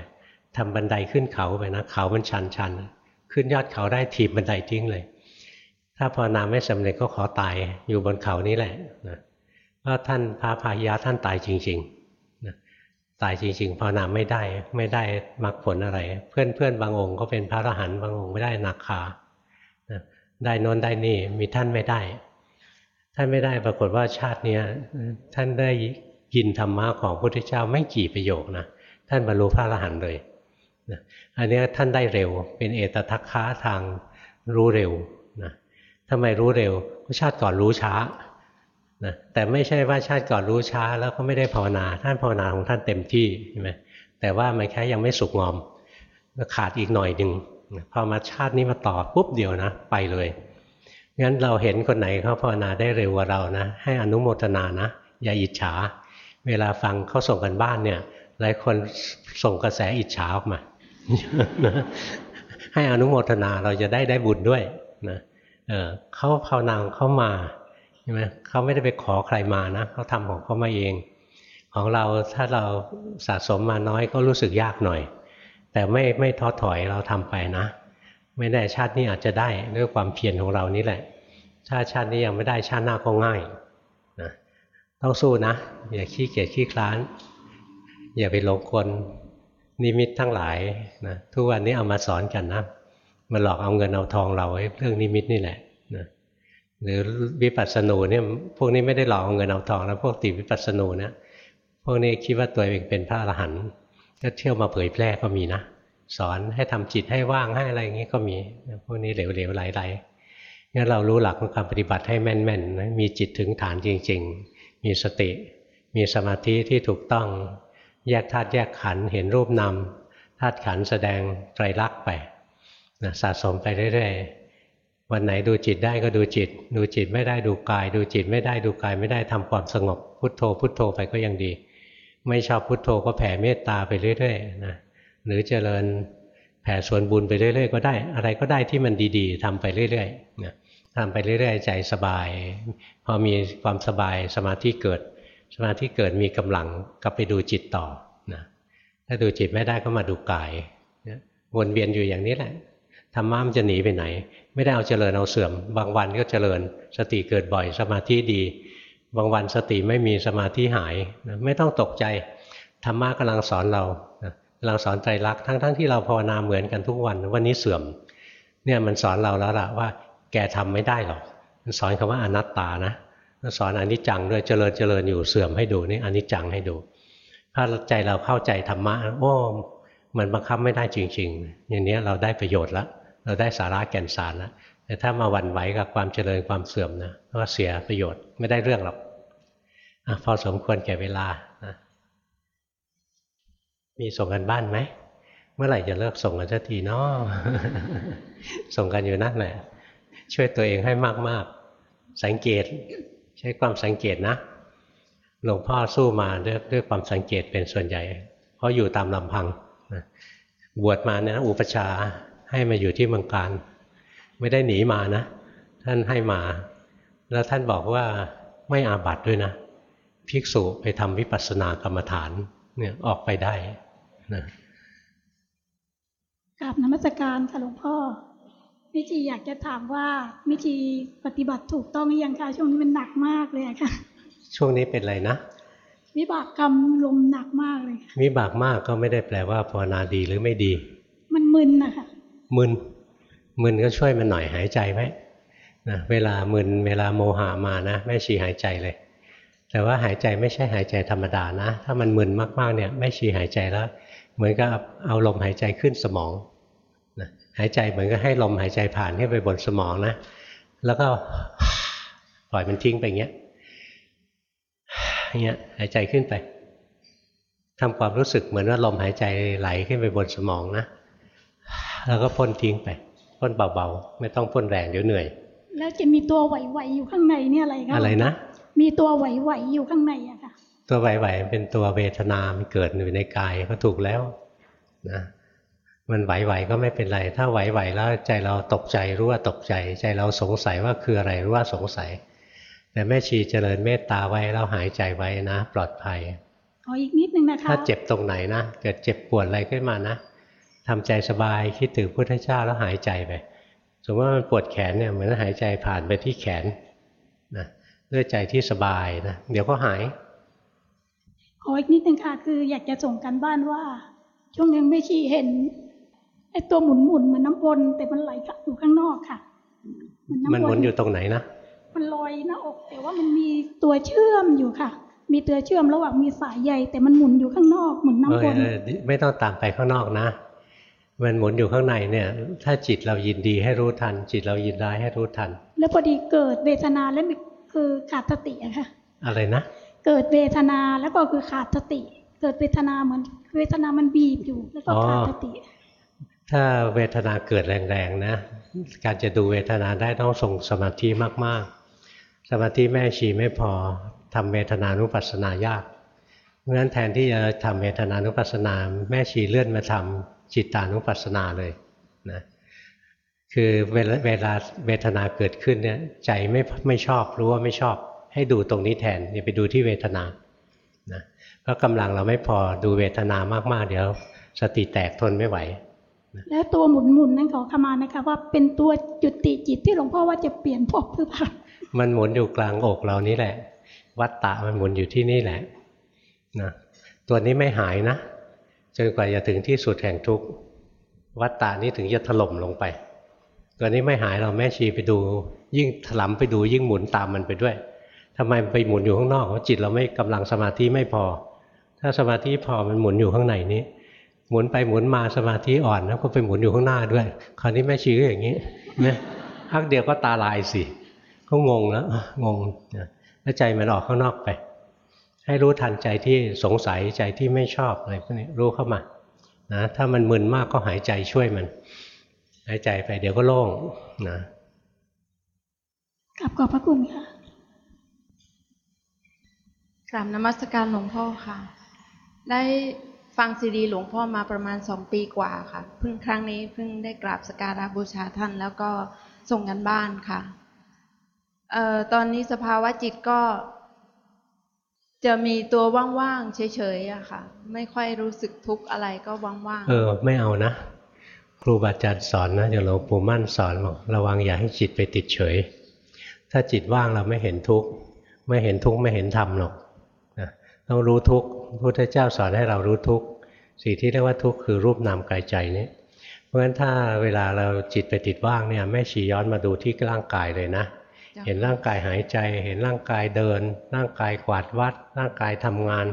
ทำบันไดขึ้นเขาไปนะเขามันชันชันขึ้นยอดเขาได้ถีบบันไดทิ้งเลย ถ้าภาวนาไม่สำเร็จก็ขอตายอยู่บนเขานี้แหละนะว่าท่านพระพายาท่านตายจริงๆนะตายจริงๆภาวนาไม่ได้ไม่ได้มรรคผลอะไร เพื่อนเพื่อนบางองค์ก็เป็นพระอรหันต์บางองค์ไม่ได้นักขานะได้นนได้นี่มีท่านไม่ได้ ท่านไม่ได้ปรากฏว่าชาตินี้ท่านได้ยินธรรมะของพระพุทธเจ้าไม่กี่ประโยคนะท่านบรรลุพระอรหันต์เลย นะอันนี้ท่านได้เร็ว เป็นเอตทัคคะทางรู้เร็วนะทำไมรู้เร็วเพราะชาติก่อนรู้ช้านะแต่ไม่ใช่ว่าชาติก่อนรู้ช้า แล้วก็ไม่ได้ภาวนาท่านภาวนาของท่านเต็มที่ใช่ไหมแต่ว่ามันแค่ยังไม่สุกงอมขาดอีกหน่อยหนึ่งพอมาชาตินี้มาต่อปุ๊บเดียวนะ ไปเลยงั้นเราเห็นคนไหนเขาภาวนาได้เร็วกว่าเรานะ ให้อนุโมทนานะอย่าอิจฉา เวลาฟังเขาส่งกันบ้านเนี่ย หลายคนส่งกระแสอิจฉาออกมา ให้อนุโมทนาเราจะได้ได้บุญด้วยนะเเขาภาวนาเขามาใช่ไหมเขาไม่ได้ไปขอใครมานะเขาทำของเขามาเอง ของเราถ้าเราสะสมมาน้อยก็รู้สึกยากหน่อย แต่ไม่ไม่ท้อถอยเราทำไปนะ ไม่แน่ชาตินี้อาจจะได้ด้วยความเพียรของเรานี่แหละชาติชาตินี้ยังไม่ได้ชาติหน้าก็ง่ายนะต้องสู้นะอย่าขี้เกียจขี้คลาน อย่าไปหลงกล นิมิตทั้งหลายนะทุกวันนี้เอามาสอนกันนะมาหลอกเอาเงินเอาทองเราไอ้เรื่องนิมิตนี่แหละนะหรือวิปัสสนูเนี่ยพวกนี้ไม่ได้หลอกเอาเงินเอาทองนะพวกติวิปัสสนูนะพวกนี้คิดว่าตัวเองเป็นพระอรหันต์ก็เที่ยวมาเผยแพร่ก็มีนะสอนให้ทำจิตให้ว่างให้อะไรอย่างนี้ก็มีพวกนี้เหลวๆไหลๆงั้นเรารู้หลักของการปฏิบัติให้แม่นๆนะมีจิตถึงฐานจริง ๆ มีสติ มีสมาธิที่ถูกต้อง แยกธาตุแยกขันธ์เห็นรูปนามธาตุขันธ์แสดงไตรลักษณ์ไปนะสะสมไปเรื่อยๆวันไหนดูจิตได้ก็ดูจิต ดูจิตไม่ได้ดูกาย ดูจิตไม่ได้ดูกายไม่ได้ทำความสงบ พุทโธ พุทโธไปก็ยังดี ไม่ชอบพุทโธก็แผ่เมตตาไปเรื่อยๆนะหรือเจริญแผ่ส่วนบุญไปเรื่อยๆก็ได้ อะไรก็ได้ที่มันดีๆทำไปเรื่อยๆนะทำไปเรื่อยๆ ใจสบาย พอมีความสบายสมาธิเกิด สมาธิเกิดมีกำลังก็ไปดูจิตต่อนะถ้าดูจิตไม่ได้ก็มาดูกายนะวนเวียนอยู่อย่างนี้แหละธรรมะมันจะหนีไปไหน ไม่ได้เอาเจริญเอาเสื่อม บางวันก็เจริญ สติเกิดบ่อยสมาธิดี บางวันสติไม่มีสมาธิหายนะไม่ต้องตกใจธรรมะกำลังสอนเรานะกำลังสอนใจรักทั้งๆทที่เราภาวนาเหมือนกันทุกวันวันนี้เสื่อมเนี่ยมันสอนเราแล้วล่ะว่า แกทำไม่ได้หรอกมันสอนคำว่าอนัตตานะ สอนอนิจจังด้วยเจริญเจริญอยู่เสื่อมให้ดูนี่อนิจจังให้ดู ถ้าใจเราเข้าใจธรรมะโอ้มันบังคับไม่ได้จริง ๆ อย่างนี้เราได้ประโยชน์แล้วเราได้สาระแก่นสารแล้วแต่ถ้ามาหวั่นไหวกับความเจริญความเสื่อมนะก็เสียประโยชน์ไม่ได้เรื่องหรอกอพอสมควรแก่เวลานะมีส่งกันบ้านไหมเมื่อไหร่จะเลิกส่งกันสักทีเนาะส่งกันอยู่นั่นแหละช่วยตัวเองให้มากๆ สังเกต ใช้ความสังเกตนะ หลวงพ่อสู้มาด้วยด้วยความสังเกตเป็นส่วนใหญ่ เพราะอยู่ตามลำพังบวชมาเนี่ยอุปชาให้มาอยู่ที่เมืองการ ไม่ได้หนีมานะ ท่านให้มา แล้วท่านบอกว่าไม่อาบัติด้วยนะ ภิกษุไปทำวิปัสสนากรรมฐานเนี่ยออกไปได้นะกราบนมัสการค่ะหลวงพ่อ มิจีอยากจะถามว่ามิจีปฏิบัติถูกต้องหรือยังคะช่วงนี้มันหนักมากเลยค่ะ ช่วงนี้เป็นอะไรนะวิบากกรรมลมหนักมากเลยวิบากมากก็ไม่ได้แปลว่าภาวนาดีหรือไม่ดี มันมึนนะคะมึนมึนก็ช่วยมันหน่อยหายใจไหมนะเวลามึนเวลาโมหะมานะแม่ชีหายใจเลย แต่ว่าหายใจไม่ใช่หายใจธรรมดานะ ถ้ามันมึนมากๆเนี่ยแม่ชีหายใจแล้ว เหมือนกับเอาลมหายใจขึ้นสมองนะ หายใจเหมือนกับให้ลมหายใจผ่านขึ้นไปบนสมองนะ แล้วก็ปล่อยมันทิ้งไปอย่างเงี้ยเงี้ยหายใจขึ้นไปทำความรู้สึกเหมือนว่าลมหายใจไหลขึ้นไปบนสมองนะ แล้วก็พ่นทิ้งไปพ่นเบาๆ ไม่ต้องพ่นแรงเดี๋ยวเหนื่อย แล้วจะมีตัวไหวๆอยู่ข้างในเนี่ยอะไรครับอะไรนะ มีตัวไหวๆอยู่ข้างในอะค่ะ ตัวไหวๆเป็นตัวเวทนามันเกิดอยู่ในกายก็ถูกแล้วนะ มันไหวๆก็ไม่เป็นไร ถ้าไหวๆแล้วใจเราตกใจรู้ว่าตกใจ ใจเราสงสัยว่าคืออะไรรู้ว่าสงสัย แต่แม่ชีเจริญเมตตาไว้แล้วหายใจไว้นะ ปลอดภัยขออีกนิดนึงนะคะ ถ้าเจ็บตรงไหนนะเกิดเจ็บปวดอะไรขึ้นมานะทำใจสบายคิดถึงพุทธเจ้าแล้วหายใจไปสมมติว่ามันปวดแขนเนี่ยเหมือนหายใจผ่านไปที่แขนนะด้วยใจที่สบายนะเดี๋ยวก็หายขออีกนิดนึงค่ะคืออยากจะส่งกันบ้านว่า ช่วงนึงไม่ชี้เห็น ไอ้ตัวหมุนหมุนเหมือนน้ำวนแต่มันไหลอยู่ข้างนอกค่ะ มันหมุนอยู่ตรงไหนนะมันลอยหน้าอก แต่ว่ามันมีตัวเชื่อมอยู่ค่ะ มีตัวเชื่อมระหว่างมีสายใยแต่มันหมุนอยู่ข้างนอกเหมือนน้ำวนไม่ต้องตามไปข้างนอกนะมันหมุนอยู่ข้างในเนี่ย ถ้าจิตเรายินดีให้รู้ทัน จิตเรายินร้ายให้รู้ทัน แล้วพอดีเกิดเวทนาแล้วคือขาดสติอะค่ะ อะไรนะ เกิดเวทนาแล้วก็คือขาดสติ เกิดเวทนาเหมือนเวทนามันบีบอยู่แล้วก็ขาดสติ ถ้าเวทนาเกิดแรงๆนะ การจะดูเวทนาได้ต้องส่งสมาธิมากๆ สมาธิแม่ชีไม่พอทำเวทนานุปัสสนายากเพราะฉะนั้นแทนที่จะทำเวทนานุปัสสนาแม่ชีเลื่อนมาทำจิตตานุปัสสนาเลยนะคือเวลาเวลาเวทนาเกิดขึ้นเนี่ยใจไม่ไม่ชอบรู้ว่าไม่ชอบ ให้ดูตรงนี้แทนอย่าไปดูที่เวทนานะเพราะกำลังเราไม่พอดูเวทนามากๆ เดี๋ยว สติแตกทนไม่ไหว แล้วตัวหมุนหมุนๆนั่นขอขมานะคะ ว่าเป็นตัวจุติจิตที่หลวงพ่อว่าจะเปลี่ยนภพหรือเปล่ามันหมุนอยู่กลางอกเรานี่แหละ วัตตะมันหมุนอยู่ที่นี่แหละนะตัวนี้ไม่หายนะจนกว่าจะถึงที่สุดแห่งทุกข์วัตตะนี้ถึงจะถล่มลงไป ตัวนี้ไม่หายเราแม่ชีไปดู ยิ่งถลำไปดูยิ่งหมุนตามมันไปด้วยทำไมมันไปหมุนอยู่ข้างนอกเพราะจิตเราไม่กำลังสมาธิไม่พอ ถ้าสมาธิพอมันหมุนอยู่ข้างในนี้ หมุนไปหมุนมาสมาธิอ่อนแล้วก็ไปหมุนอยู่ข้างหน้าด้วย คราวนี้แม่ชีก็อย่างนี้นะพักเดียวก็ตาลายสิก็งงแล้วงงแล้วใจมันออกข้างนอกไป ให้รู้ทันใจที่สงสัยใจที่ไม่ชอบอะไรพวกนี้รู้เข้ามานะถ้ามันมึนมากก็หายใจช่วยมันหายใจไปเดี๋ยวก็โล่งนะกลับขอบพระคุณค่ะกราบนมัสการหลวงพ่อค่ะ ได้ ฟังซีดีหลวงพ่อมาประมาณสองปีกว่าค่ะ เพิ่งครั้งนี้เพิ่งได้กราบสการะบูชาท่านแล้วก็ส่งกันบ้านค่ะเอ่อตอนนี้สภาวะจิตก็ จะมีตัวว่างๆเฉยๆอะค่ะ ไม่ค่อยรู้สึกทุกข์อะไรก็ว่างๆเออ ไม่เอานะ ครูบาอาจารย์สอนนะอย่างหลวงปู่มั่นสอนบอกระวังอย่าให้จิตไปติดเฉย ถ้าจิตว่างเราไม่เห็นทุกข์ไม่เห็นทุกข์ไม่เห็นธรรมหรอกนะต้องรู้ทุกข์ พระพุทธเจ้าสอนให้เรารู้ทุกข์สิ่งที่เรียกว่าทุกข์คือรูปนามกายใจนี้เพราะฉะนั้นถ้าเวลาเราจิตไปติดว่างเนี่ยแม่ชีย้อนมาดูที่ร่างกายเลยนะๆเห็นร่างกายหายใจ เห็นร่างกายเดิน ร่างกายกวาดวัด ร่างกายทำงาน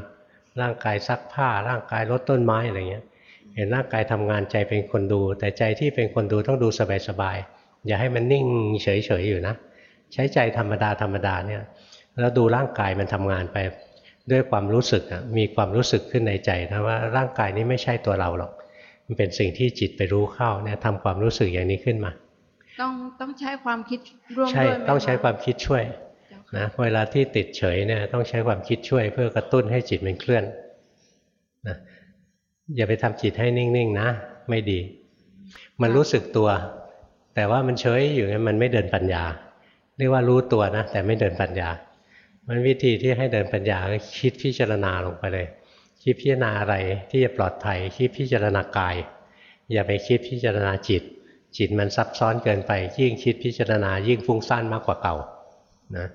ร่างกายซักผ้า ร่างกายรดต้นไม้อะไรเงี้ย เห็นร่างกายทำงานใจเป็นคนดู แต่ใจที่เป็นคนดูต้องดูสบายๆอย่าให้มันนิ่งเฉยๆอยู่นะ ใช้ใจธรรมดาธรรมดาเนี่ยแล้วดูร่างกายมันทำงานไป ด้วยความรู้สึกอะมีความรู้สึกขึ้นในใจนะว่าร่างกายนี้ไม่ใช่ตัวเราหรอก มันเป็นสิ่งที่จิตไปรู้เข้าเนี่ยทำความรู้สึกอย่างนี้ขึ้นมา ต้องต้องใช้ความคิดร่วมใช่ด้วยไหมต้องใช้ะความคิดช่วยเจ้าค่ะนะเวลาที่ติดเฉยเนี่ยต้องใช้ความคิดช่วย เพื่อกระตุ้นให้จิตมันเคลื่อนนะอย่าไปทำจิตให้นิ่งๆนะ ไม่ดี มันรู้สึกตัว แต่ว่ามันเฉยอยู่งั้นมันไม่เดินปัญญา เรียกว่ารู้ตัวนะแต่ไม่เดินปัญญา มันวิธีที่ให้เดินปัญญาคิดพิจารณาลงไปเลย คิดพิจารณาอะไรที่จะปลอดภัยคิดพิจารณากาย อย่าไปคิดพิจารณาจิต จิตมันซับซ้อนเกินไป ยิ่งคิดพิจารณายิ่งฟุ้งซ่านมากกว่าเก่านะ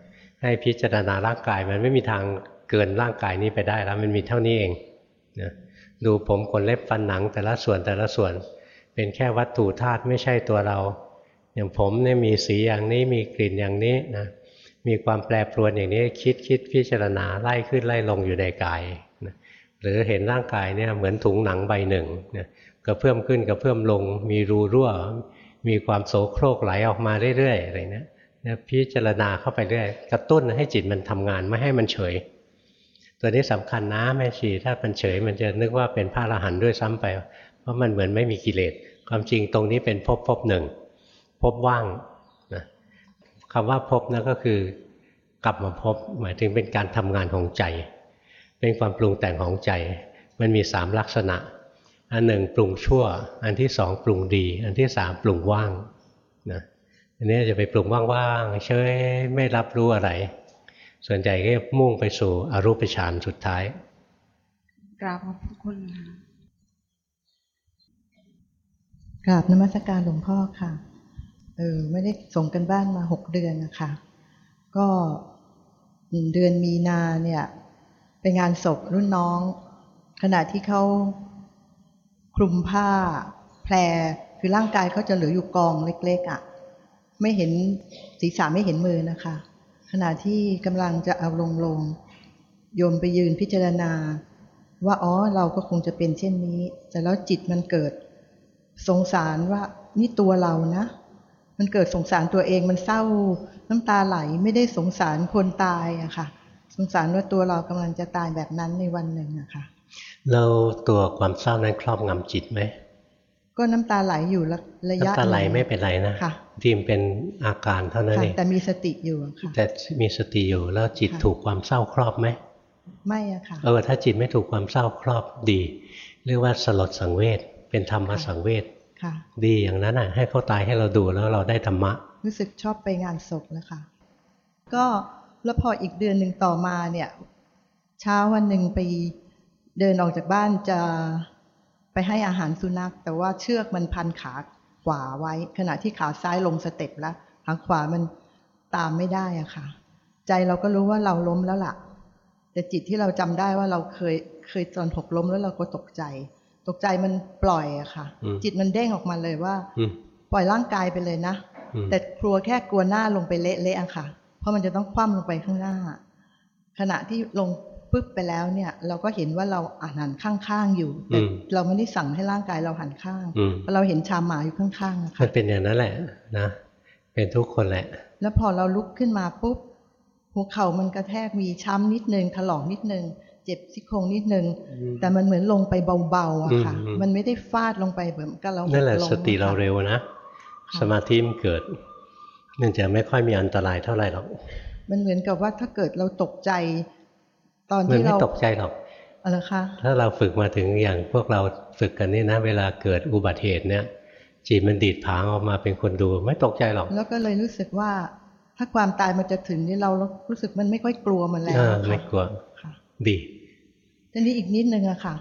ให้พิจารณาร่างกายมันไม่มีทางเกินร่างกายนี้ไปได้แล้วมันมีเท่านี้เองนะดูผมขนเล็บฟันหนังแต่ละส่วนแต่ละส่วน เป็นแค่วัตถุธาตุไม่ใช่ตัวเรา อย่างผมเนี่ยมีสีอย่างนี้มีกลิ่นอย่างนี้นะ มีความแปรปรวนอย่างนี้คิดคิดพิจารณาไล่ขึ้นไล่ลงอยู่ในกายนะหรือเห็นร่างกายเนี่ยเหมือนถุงหนังใบหนึ่งนะกระเพื่อมขึ้นกระเพื่อมลง มีรูรั่ว มีความโสโครกไหลออกมาเรื่อยๆอะไรเนะเนี่ยพิจารณาเข้าไปเรื่อยกระตุ้นให้จิตมันทำงานไม่ให้มันเฉย ตัวนี้สำคัญนะแม่ชีถ้ามันเฉยมันจะนึกว่าเป็นพระอรหันต์ด้วยซ้ำไป เพราะมันเหมือนไม่มีกิเลสความจริงตรงนี้เป็นภพภพหนึ่งภพว่าง คำว่าภพนั่นก็คือกลับมาพบหมายถึงเป็นการทำงานของใจ เป็นความปรุงแต่งของใจ มันมีสามลักษณะ อันหนึ่งปรุงชั่ว อันที่สองปรุงดี อันที่สามปรุงว่างนะอันนี้จะไปปรุงว่างๆเฉยไม่รับรู้อะไร ส่วนใหญ่ก็มุ่งไปสู่อรูปฌานสุดท้ายกราบขอบพระคุณค่ะกราบนมัสการหลวงพ่อค่ะ เออไม่ได้ส่งกันบ้านมาหกเดือนนะคะ ก็เดือนมีนาเนี่ยเป็นงานศพรุ่นน้อง ขณะที่เขาคลุมผ้า แพรคือร่างกายเขาจะเหลืออยู่กองเล็กๆอะ่ะ ไม่เห็นศีรษะไม่เห็นมือนะคะ ขณะที่กำลังจะเอาลงลงโยมไปยืนพิจารณา ว่าอ๋อเราก็คงจะเป็นเช่นนี้ แต่แล้วจิตมันเกิด สงสารว่านี่ตัวเรานะ มันเกิดสงสารตัวเองมันเศร้าน้ำตาไหลไม่ได้สงสารคนตายอะค่ะ สงสารว่าตัวเรากำลังจะตายแบบนั้นในวันหนึ่งอะค่ะแล้วตัวความเศร้านั้นครอบงำจิตไหมก็น้ำตาไหลอยู่ระระยะน้ำตาไหลนึ่งไม่เป็นไรนะค่ะทีมเป็นอาการเท่านั้นค่ะเองแต่มีสติอยู่อะค่ะแต่มีสติอยู่แล้วจิตค่ะถูกความเศร้าครอบไหมไม่อะค่ะเออถ้าจิตไม่ถูกความเศร้าครอบดี เรียกว่าสลดสังเวชเป็นธรรมสังเวชค่ะ ดีอย่างนั้นอะให้เขาตายให้เราดูแล้วเราได้ธรรมะ รู้สึกชอบไปงานศพแล้วค่ะก็แล้วพออีกเดือนหนึ่งต่อมาเนี่ย เช้าวันหนึ่งไปเดินออกจากบ้านจะไปให้อาหารสุนัข แต่ว่าเชือกมันพันขาขวาไว้ ขณะที่ขาซ้ายลงสเต็ปแล้วขาขวามันตามไม่ได้อะค่ะ ใจเราก็รู้ว่าเราล้มแล้วล่ะ แต่จิตที่เราจำได้ว่าเราเคยเคยตอนหกล้มแล้วเราก็ตกใจ ตกใจมันปล่อยอะค่ะอืมจิตมันเด้งออกมาเลยว่าอืมปล่อยร่างกายไปเลยนะอืมแต่กลัวแค่กลัวหน้าลงไปเละๆอะค่ะ เพราะมันจะต้องคว่ำลงไปข้างหน้า ขณะที่ลงปึ๊บไปแล้วเนี่ย เราก็เห็นว่าเราอ่านหันข้างๆอยู่แต่อืมเราไม่ได้สั่งให้ร่างกายเราหันข้างอืมเพราะเราเห็นชามหมาอยู่ข้างๆอะมัค่ะนเป็นอย่างนั้นแหละนะเป็นทุกคนแหละ แล้วพอเราลุกขึ้นมาปุ๊บหัวเข่ามันกระแทกมีช้ำนิดนึงถลอกนิดนึง เจ็บซี่โครงนิดนึง แต่มันเหมือนลงไปเบาๆอะค่ะอืมอืมมันไม่ได้ฟาดลงไปเหมือนกับเรานั่นแหละกสติเราอะค่ะเร็วนะค่ะสมาธิมันเกิดมันจะไม่ค่อยมีอันตรายเท่าไหร่หรอกมันเหมือนกับว่าถ้าเกิดเราตกใจ ตอนมันที่ไม่เราตกใจหรอกอะไรคะถ้าเราฝึกมาถึงอย่างพวกเราฝึกกันนี่นะ เวลาเกิดอุบัติเหตุเนี่ยจิตมันดีดผางออกมาเป็นคนดูไม่ตกใจหรอก แล้วก็เลยรู้สึกว่า ถ้าความตายมันจะถึงนี่เรารู้สึกมันไม่ค่อยกลัวมันแล้วเอออะไม่ค่ะกลัวค่ะดี ทีนี้อีกนิดนึงอะค่ะ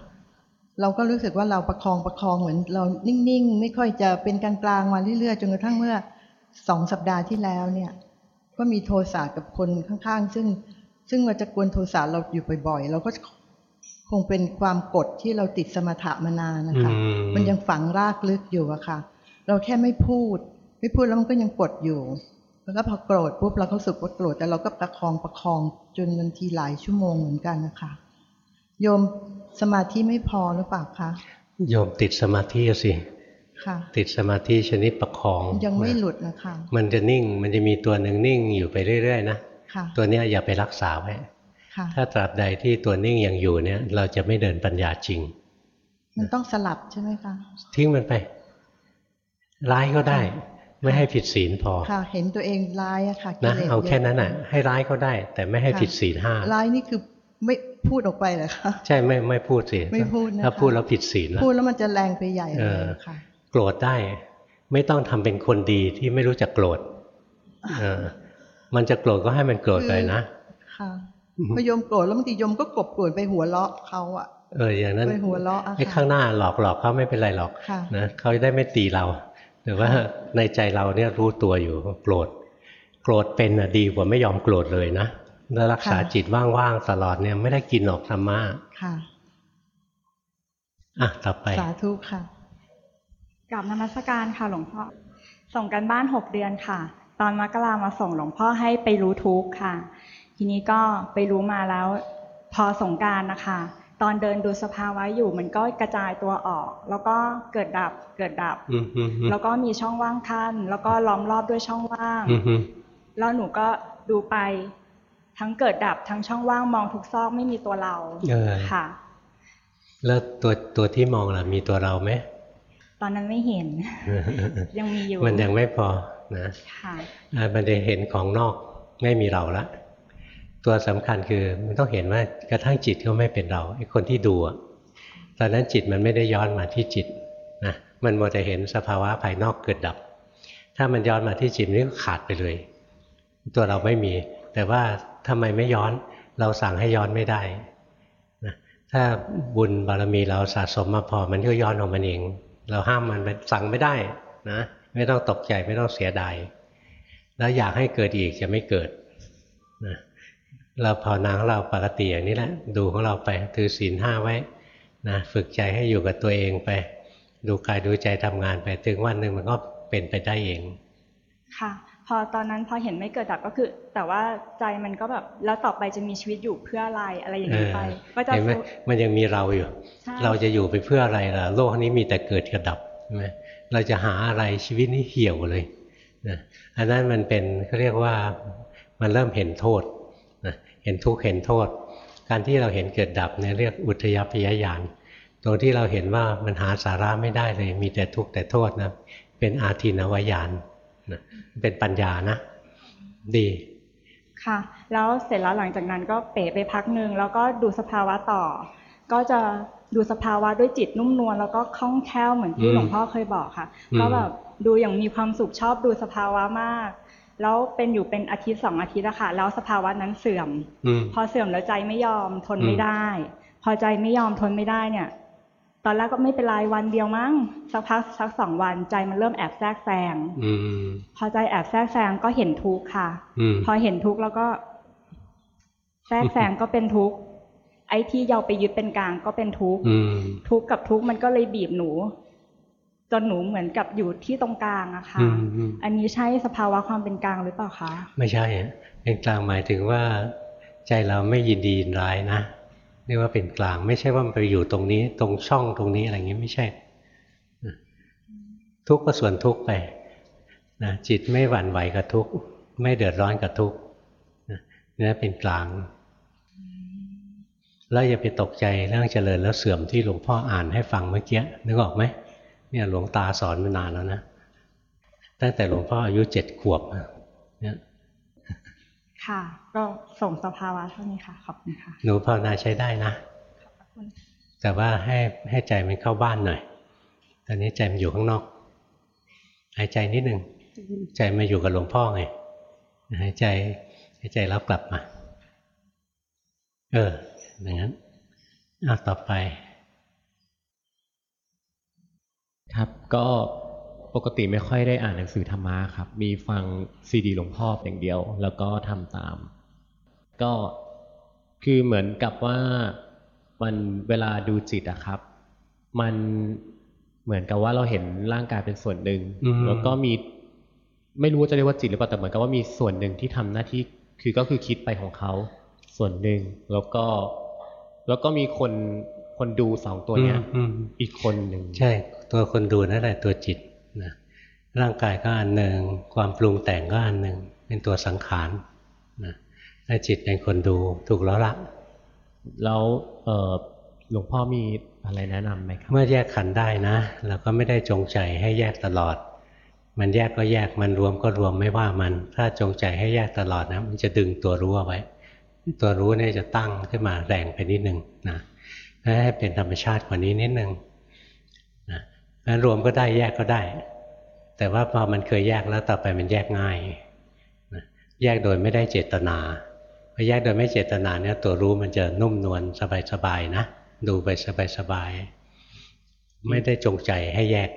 เราก็รู้สึกว่าเราประคองประคองเหมือน เรานิ่งๆ ไม่ค่อยจะเป็นกลางๆมาเรื่อยๆจนกระทั่งเมื่อสองสัปดาห์ที่แล้วเนี่ย ก็มีโทสะกับคนข้างๆ ซึ่งซึ่งมันจะกวนโทสะเราอยู่บ่อยๆเราก็คงเป็นความกดที่เราติดสมถะมานานนะคะอืมมันยังฝังรากลึกอยู่อะค่ะ เราแค่ไม่พูด ไม่พูดแล้วมันก็ยังกดอยู่ แล้วก็พอโกรธปุ๊บเราก็รู้สึกว่าโกรธแต่เราก็ประคองประคองจนบางทีหลายชั่วโมงเหมือนกันนะคะ โยมสมาธิไม่พอหรือเปล่าคะโยมติดสมาธิสิค่ะติดสมาธิชนิดประคอง ยังไม่นะหลุดนะคะมันจะนิ่งมันจะมีตัวหนึ่งนิ่งอยู่ไปเรื่อยๆนะค่ะตัวเนี้ยอย่าไปรักษาไว้ค่ะถ้าตราบใดที่ตัวนิ่งยังอยู่เนี่ย เราจะไม่เดินปัญญาจริง มันต้องสลับใช่ไหมคะทิ้งมันไป ร้ายก็ได้ ไม่ให้ผิดศีลพอค่ะ เห็นตัวเองร้ายอะค่ะกินะลสเอาแค่นั้นอะ ให้ร้ายก็ได้ แต่ไม่ให้ผิดศีลห้าร้ายนี่คือไม่ พูดออกไปเหรอคะใช่ไม่ไม่พูดสิไม่พูดนะคะถ้าพูดแล้วผิดศีลละพูดแล้วมันจะแรงไปใหญ่เอเลยอค่ะโกรธได้ ไม่ต้องทำเป็นคนดีที่ไม่รู้จักโกรธเออมันจะโกรธก็ให้มันโกรธไปนะค่ะพอโยมโกรธแล้วบางทีโยมก็กบโกรธไปหัวเราะเขาอะเอออย่างนั้นไปหัวเราะอะไอ้ค่ะข้างหน้าหลอกหลอกเขาไม่เป็นไรหรอกค่ะนะเขาได้ไม่ตีเราแต่ว่าในใจเราเนี่ยรู้ตัวอยู่ว่าโกรธโกรธเป็นอะดีกว่าไม่ยอมโกรธเลยนะ แล้วรักษาจิตว่างๆตลอดเนี่ยไม่ได้กินหรอกธรรมะค่ะอะต่อไป สาธุค่ะกราบนมัสการค่ะ หลวงพ่อ ส่งกันบ้านหกเดือนค่ะ ตอนมกรามาส่งหลวงพ่อให้ไปรู้ทุกข์ค่ะ ทีนี้ก็ไปรู้มาแล้ว พอสงกรารนะคะ ตอนเดินดูสภาวะอยู่ มันก็กระจายตัวออก แล้วก็เกิดดับเกิดดับอืมอืมอืมแล้วก็มีช่องว่างขั้นแล้วก็ล้อมรอบด้วยช่องว่างอืมอืมแล้วหนูก็ดูไป ทั้งเกิดดับทั้งช่องว่างมองทุกซอกไม่มีตัวเราเออค่ะ แล้วตัวตัวที่มองล่ะมีตัวเราไหมตอนนั้นไม่เห็น ยังมีอยู่ มันยังไม่พอนะค่ะอะมันจะเห็นของนอกไม่มีเราละตัวสำคัญคือมันต้องเห็นว่ากระทั่งจิตก็ไม่เป็นเราไอ้คนที่ดูอะตอนนั้นจิตมันไม่ได้ย้อนมาที่จิตนะมันมัวแต่เห็นสภาวะภายนอกเกิดดับ ถ้ามันย้อนมาที่จิตนี่ก็ขาดไปเลย ตัวเราไม่มี แต่ว่า ทำไมไม่ย้อน เราสั่งให้ย้อนไม่ได้นะถ้าบุญบารมีเราสะสมมาพอมันก็ย้อนของมันเอง เราห้ามมันสั่งไม่ได้นะไม่ต้องตกใจไม่ต้องเสียดายแล้วอยากให้เกิดอีกจะไม่เกิดนะเราภาวนาของเราปกติอย่างนี้แหละ ดูของเราไปถือศีลห้าไว้นะฝึกใจให้อยู่กับตัวเองไป ดูกายดูใจทำงานไป ถึงวันหนึ่งมันก็เป็นไปได้เอง ค่ะ พอตอนนั้นพอเห็นไม่เกิดดับก็คือ แต่ว่าใจมันก็แบบแล้วต่อไปจะมีชีวิตอยู่เพื่ออะไรอะไรอย่างนี้ไปก็จะเห็นไหมมันยังมีเราอยู่ใช่เราจะอยู่ไปเพื่ออะไรล่ะโลกนี้มีแต่เกิดกับดับใช่ไหมเราจะหาอะไรชีวิตนี้เหี่ยวเลยนะอันนั้นมันเป็นเขาเรียกว่ามันเริ่มเห็นโทษนะเห็นทุกข์เห็นโทษ การที่เราเห็นเกิดดับเนี่ยเรียกอุทยพยญาณตรงที่เราเห็นว่ามันหาสาระไม่ได้เลย มีแต่ทุกข์แต่โทษนะเป็นอาทินวายาน นะเป็นปัญญานะ ดีค่ะ แล้วเสร็จแล้วหลังจากนั้นก็เป๋ไปพักหนึ่งแล้วก็ดูสภาวะต่อ ก็จะดูสภาวะด้วยจิตนุ่มนวลแล้วก็คล่องแคล่วเหมือนที่อืมหลวงพ่อเคยบอกค่ะอืมก็แบบดูอย่างมีความสุขชอบดูสภาวะมาก แล้วเป็นอยู่เป็นอาทิตย์สองอาทิตย์อะค่ะ แล้วสภาวะนั้นเสื่อมอืมพอเสื่อมแล้วใจไม่ยอมทนอืมไม่ได้ พอใจไม่ยอมทนไม่ได้เนี่ย ตอนแรกก็ไม่เป็นไรวันเดียวมั้งสักพักสักสองวันใจมันเริ่มแอบแทรกแซงอืมพอใจแอบแทรกแซงก็เห็นทุกข์ค่ะอืมพอเห็นทุกข์แล้วก็ แทรกแซงก็เป็นทุกข์ไอ้ที่เราไปยึดเป็นกลางก็เป็นทุกข์อืมทุกข์กับทุกข์มันก็เลยบีบหนู จนหนูเหมือนกับอยู่ที่ตรงกลางอะค่ะอืมอืมอันนี้ใช่สภาวะความเป็นกลางหรือเปล่าคะไม่ใช่อะเป็นกลางหมายถึงว่า ใจเราไม่ยินดียินร้ายนะ เรียกว่าเป็นกลาง ไม่ใช่ว่ามันไปอยู่ตรงนี้ ตรงช่องตรงนี้อะไรอย่างนี้ไม่ใช่ ทุกข์ก็ส่วนทุกข์ไปนะจิตไม่หวั่นไหวกับทุกข์ไม่เดือดร้อนกับทุกข์นะนี่เป็นกลาง แล้วอย่าไปตกใจเรื่องเจริญแล้วเสื่อมที่หลวงพ่ออ่านให้ฟังเมื่อกี้นึกออกไหมเนี่ยหลวงตาสอนมานานแล้วนะตั้งแต่หลวงพ่ออายุเจ็ดขวบเนี่ย ค่ะ ก็ส่งสภาวะเท่านี้ค่ะ ขอบคุณค่ะ หนูภาวนาใช้ได้นะ ขอบคุณแต่ว่าให้ให้ใจมันเข้าบ้านหน่อย ตอนนี้ใจมันอยู่ข้างนอก หายใจนิดหนึ่ง ใจมาอยู่กับหลวงพ่อไง หายใจหายใจแล้วกลับมา เออ อย่างนั้นอะต่อไป ครับก็ ปกติไม่ค่อยได้อ่านหนังสือธรรมะครับ มีฟังซีดีหลวงพ่ออย่างเดียว แล้วก็ทำตาม ก็คือเหมือนกับว่ามันเวลาดูจิตอะครับ มันเหมือนกับว่าเราเห็นร่างกายเป็นส่วนหนึ่งอืมแล้วก็มี ไม่รู้ว่าจะเรียกว่าจิตหรือเปล่าแต่เหมือนกับว่ามีส่วนหนึ่งที่ทำหน้าที่คือก็คือคิดไปของเขาส่วนหนึ่งแล้วก็ แล้วก็มีคนคนดูสองตัวเนี้ยอืมอืมอีกคนหนึ่งใช่ ตัวคนดูนั่นแหละตัวจิต นะร่างกายก็อันหนึ่งความปรุงแต่งก็อันหนึ่งเป็นตัวสังขารนะถ้าจิตเป็นคนดูถูกแล้วละแล้วเอ่อหลวงพ่อมีอะไรแนะนำไหมครับเมื่อแยกขันธ์ได้นะเราก็ไม่ได้จงใจให้แยกตลอด มันแยกก็แยกมันรวมก็รวมไม่ว่ามัน ถ้าจงใจให้แยกตลอดนะมันจะดึงตัวรู้เอาไว้ ตัวรู้เนี่ยจะตั้งขึ้นมาแรงไปนิดนึงนะให้เป็นธรรมชาติกว่านี้นิดนึง นะงั้นรวมก็ได้แยกก็ได้ แต่ว่าพอมันเคยแยกแล้วต่อไปมันแยกง่ายนะแยกโดยไม่ได้เจตนาพอแยกโดยไม่เจตนาเนี่ยตัวรู้มันจะนุ่มนวลสบายๆนะดูไปสบายๆไม่ได้จงใจให้แยก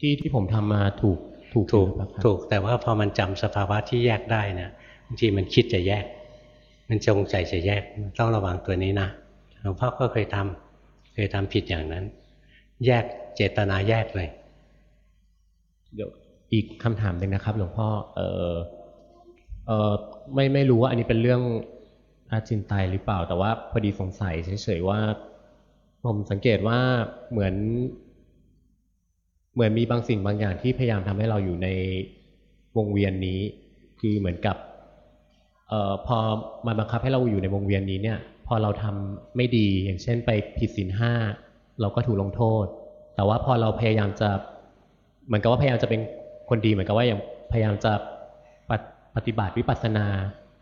ที่ที่ผมทำมาถูกถูกถูกหรือเปล่าครับถูก แต่ว่าพอมันจำสภาวะที่แยกได้เนี่ยบางทีมันคิดจะแยก มันจงใจจะแยกต้องระวังตัวนี้นะหลวงพ่อก็เคยทำเคยทำผิดอย่างนั้น แยกเจตนาแยกเลยเดี๋ยวอีกคำถามหนึ่งนะครับ หลวงพ่อเออเออไม่ไม่รู้ว่าอันนี้เป็นเรื่องอาจินไตยหรือเปล่า แต่ว่าพอดีสงสัยเฉยๆว่า ผมสังเกตว่าเหมือน เหมือนมีบางสิ่งบางอย่างที่พยายามทำให้เราอยู่ในวงเวียนนี้ คือเหมือนกับเอ่อพอมาบังคับให้เราอยู่ในวงเวียนนี้เนี่ย พอเราทำไม่ดีอย่างเช่นไปผิดศีลห้า เราก็ถูกลงโทษ แต่ว่าพอเราพยายามจะเหมือนกับว่าพยายามจะเป็นคนดีเหมือนกับว่าอย่างพยายามจะปฏิปฏิบัติวิปัสสนา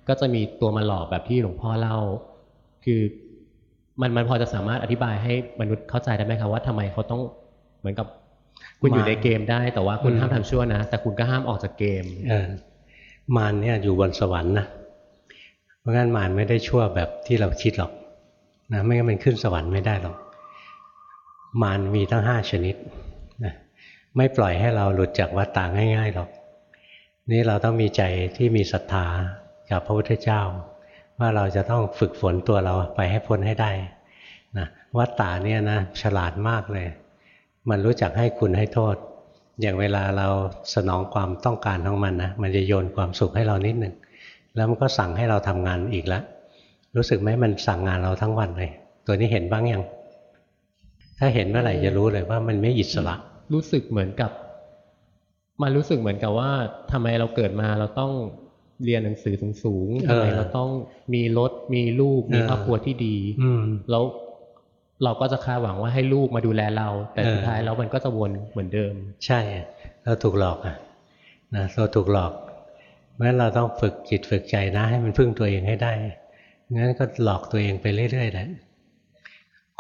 ก็จะมีตัวมาหลอกแบบที่หลวงพ่อเล่า คือมันมันพอจะสามารถอธิบายให้มนุษย์เข้าใจได้ไหมครับว่าทำไมเขาต้องเหมือนกับคุณอยู่ในเกมได้ แต่ว่าคุณห้ามทำชั่วนะ แต่คุณก็ห้ามออกจากเกมเออมารเนี่ยอยู่บนสวรรค์นะเพราะงั้นมารไม่ได้ชั่วแบบที่เราคิดหรอกนะไม่งั้นมันขึ้นสวรรค์ไม่ได้หรอก มารมีทั้งห้าชนิดนะไม่ปล่อยให้เราหลุดจากวัฏฏาง่ายๆหรอก นี่เราต้องมีใจที่มีศรัทธากับพระพุทธเจ้า ว่าเราจะต้องฝึกฝนตัวเราไปให้พ้นให้ได้นะวัฏฏาเนี่ยนะฉลาดมากเลย มันรู้จักให้คุณให้โทษ อย่างเวลาเราสนองความต้องการของมันนะมันจะโยนความสุขให้เรานิดหนึ่งแล้วมันก็สั่งให้เราทำงานอีกแล้วรู้สึกไหมมันสั่งงานเราทั้งวันเลย ตัวนี้เห็นบ้างยัง ถ้าเห็นเมื่อไหร่จะรู้เลยว่ามันไม่อิสระ รู้สึกเหมือนกับ มันรู้สึกเหมือนกับว่าทำไมเราเกิดมาเราต้องเรียนหนังสือสูงๆเอทำอไมเราต้องมีรถมีลูกมีเออครอบครัวที่ดี อืมแล้วเราก็จะคาดหวังว่าให้ลูกมาดูแลเรา แต่เออสุดท้ายแล้วมันก็จะวนเหมือนเดิม ใช่ เราถูกหลอกอะนะเราถูกหลอกเพราะฉะนั้นเราต้องฝึกจิตฝึกใจนะ ให้มันพึ่งตัวเองให้ได้งั้นก็หลอกตัวเองไปเรื่อยๆแหละ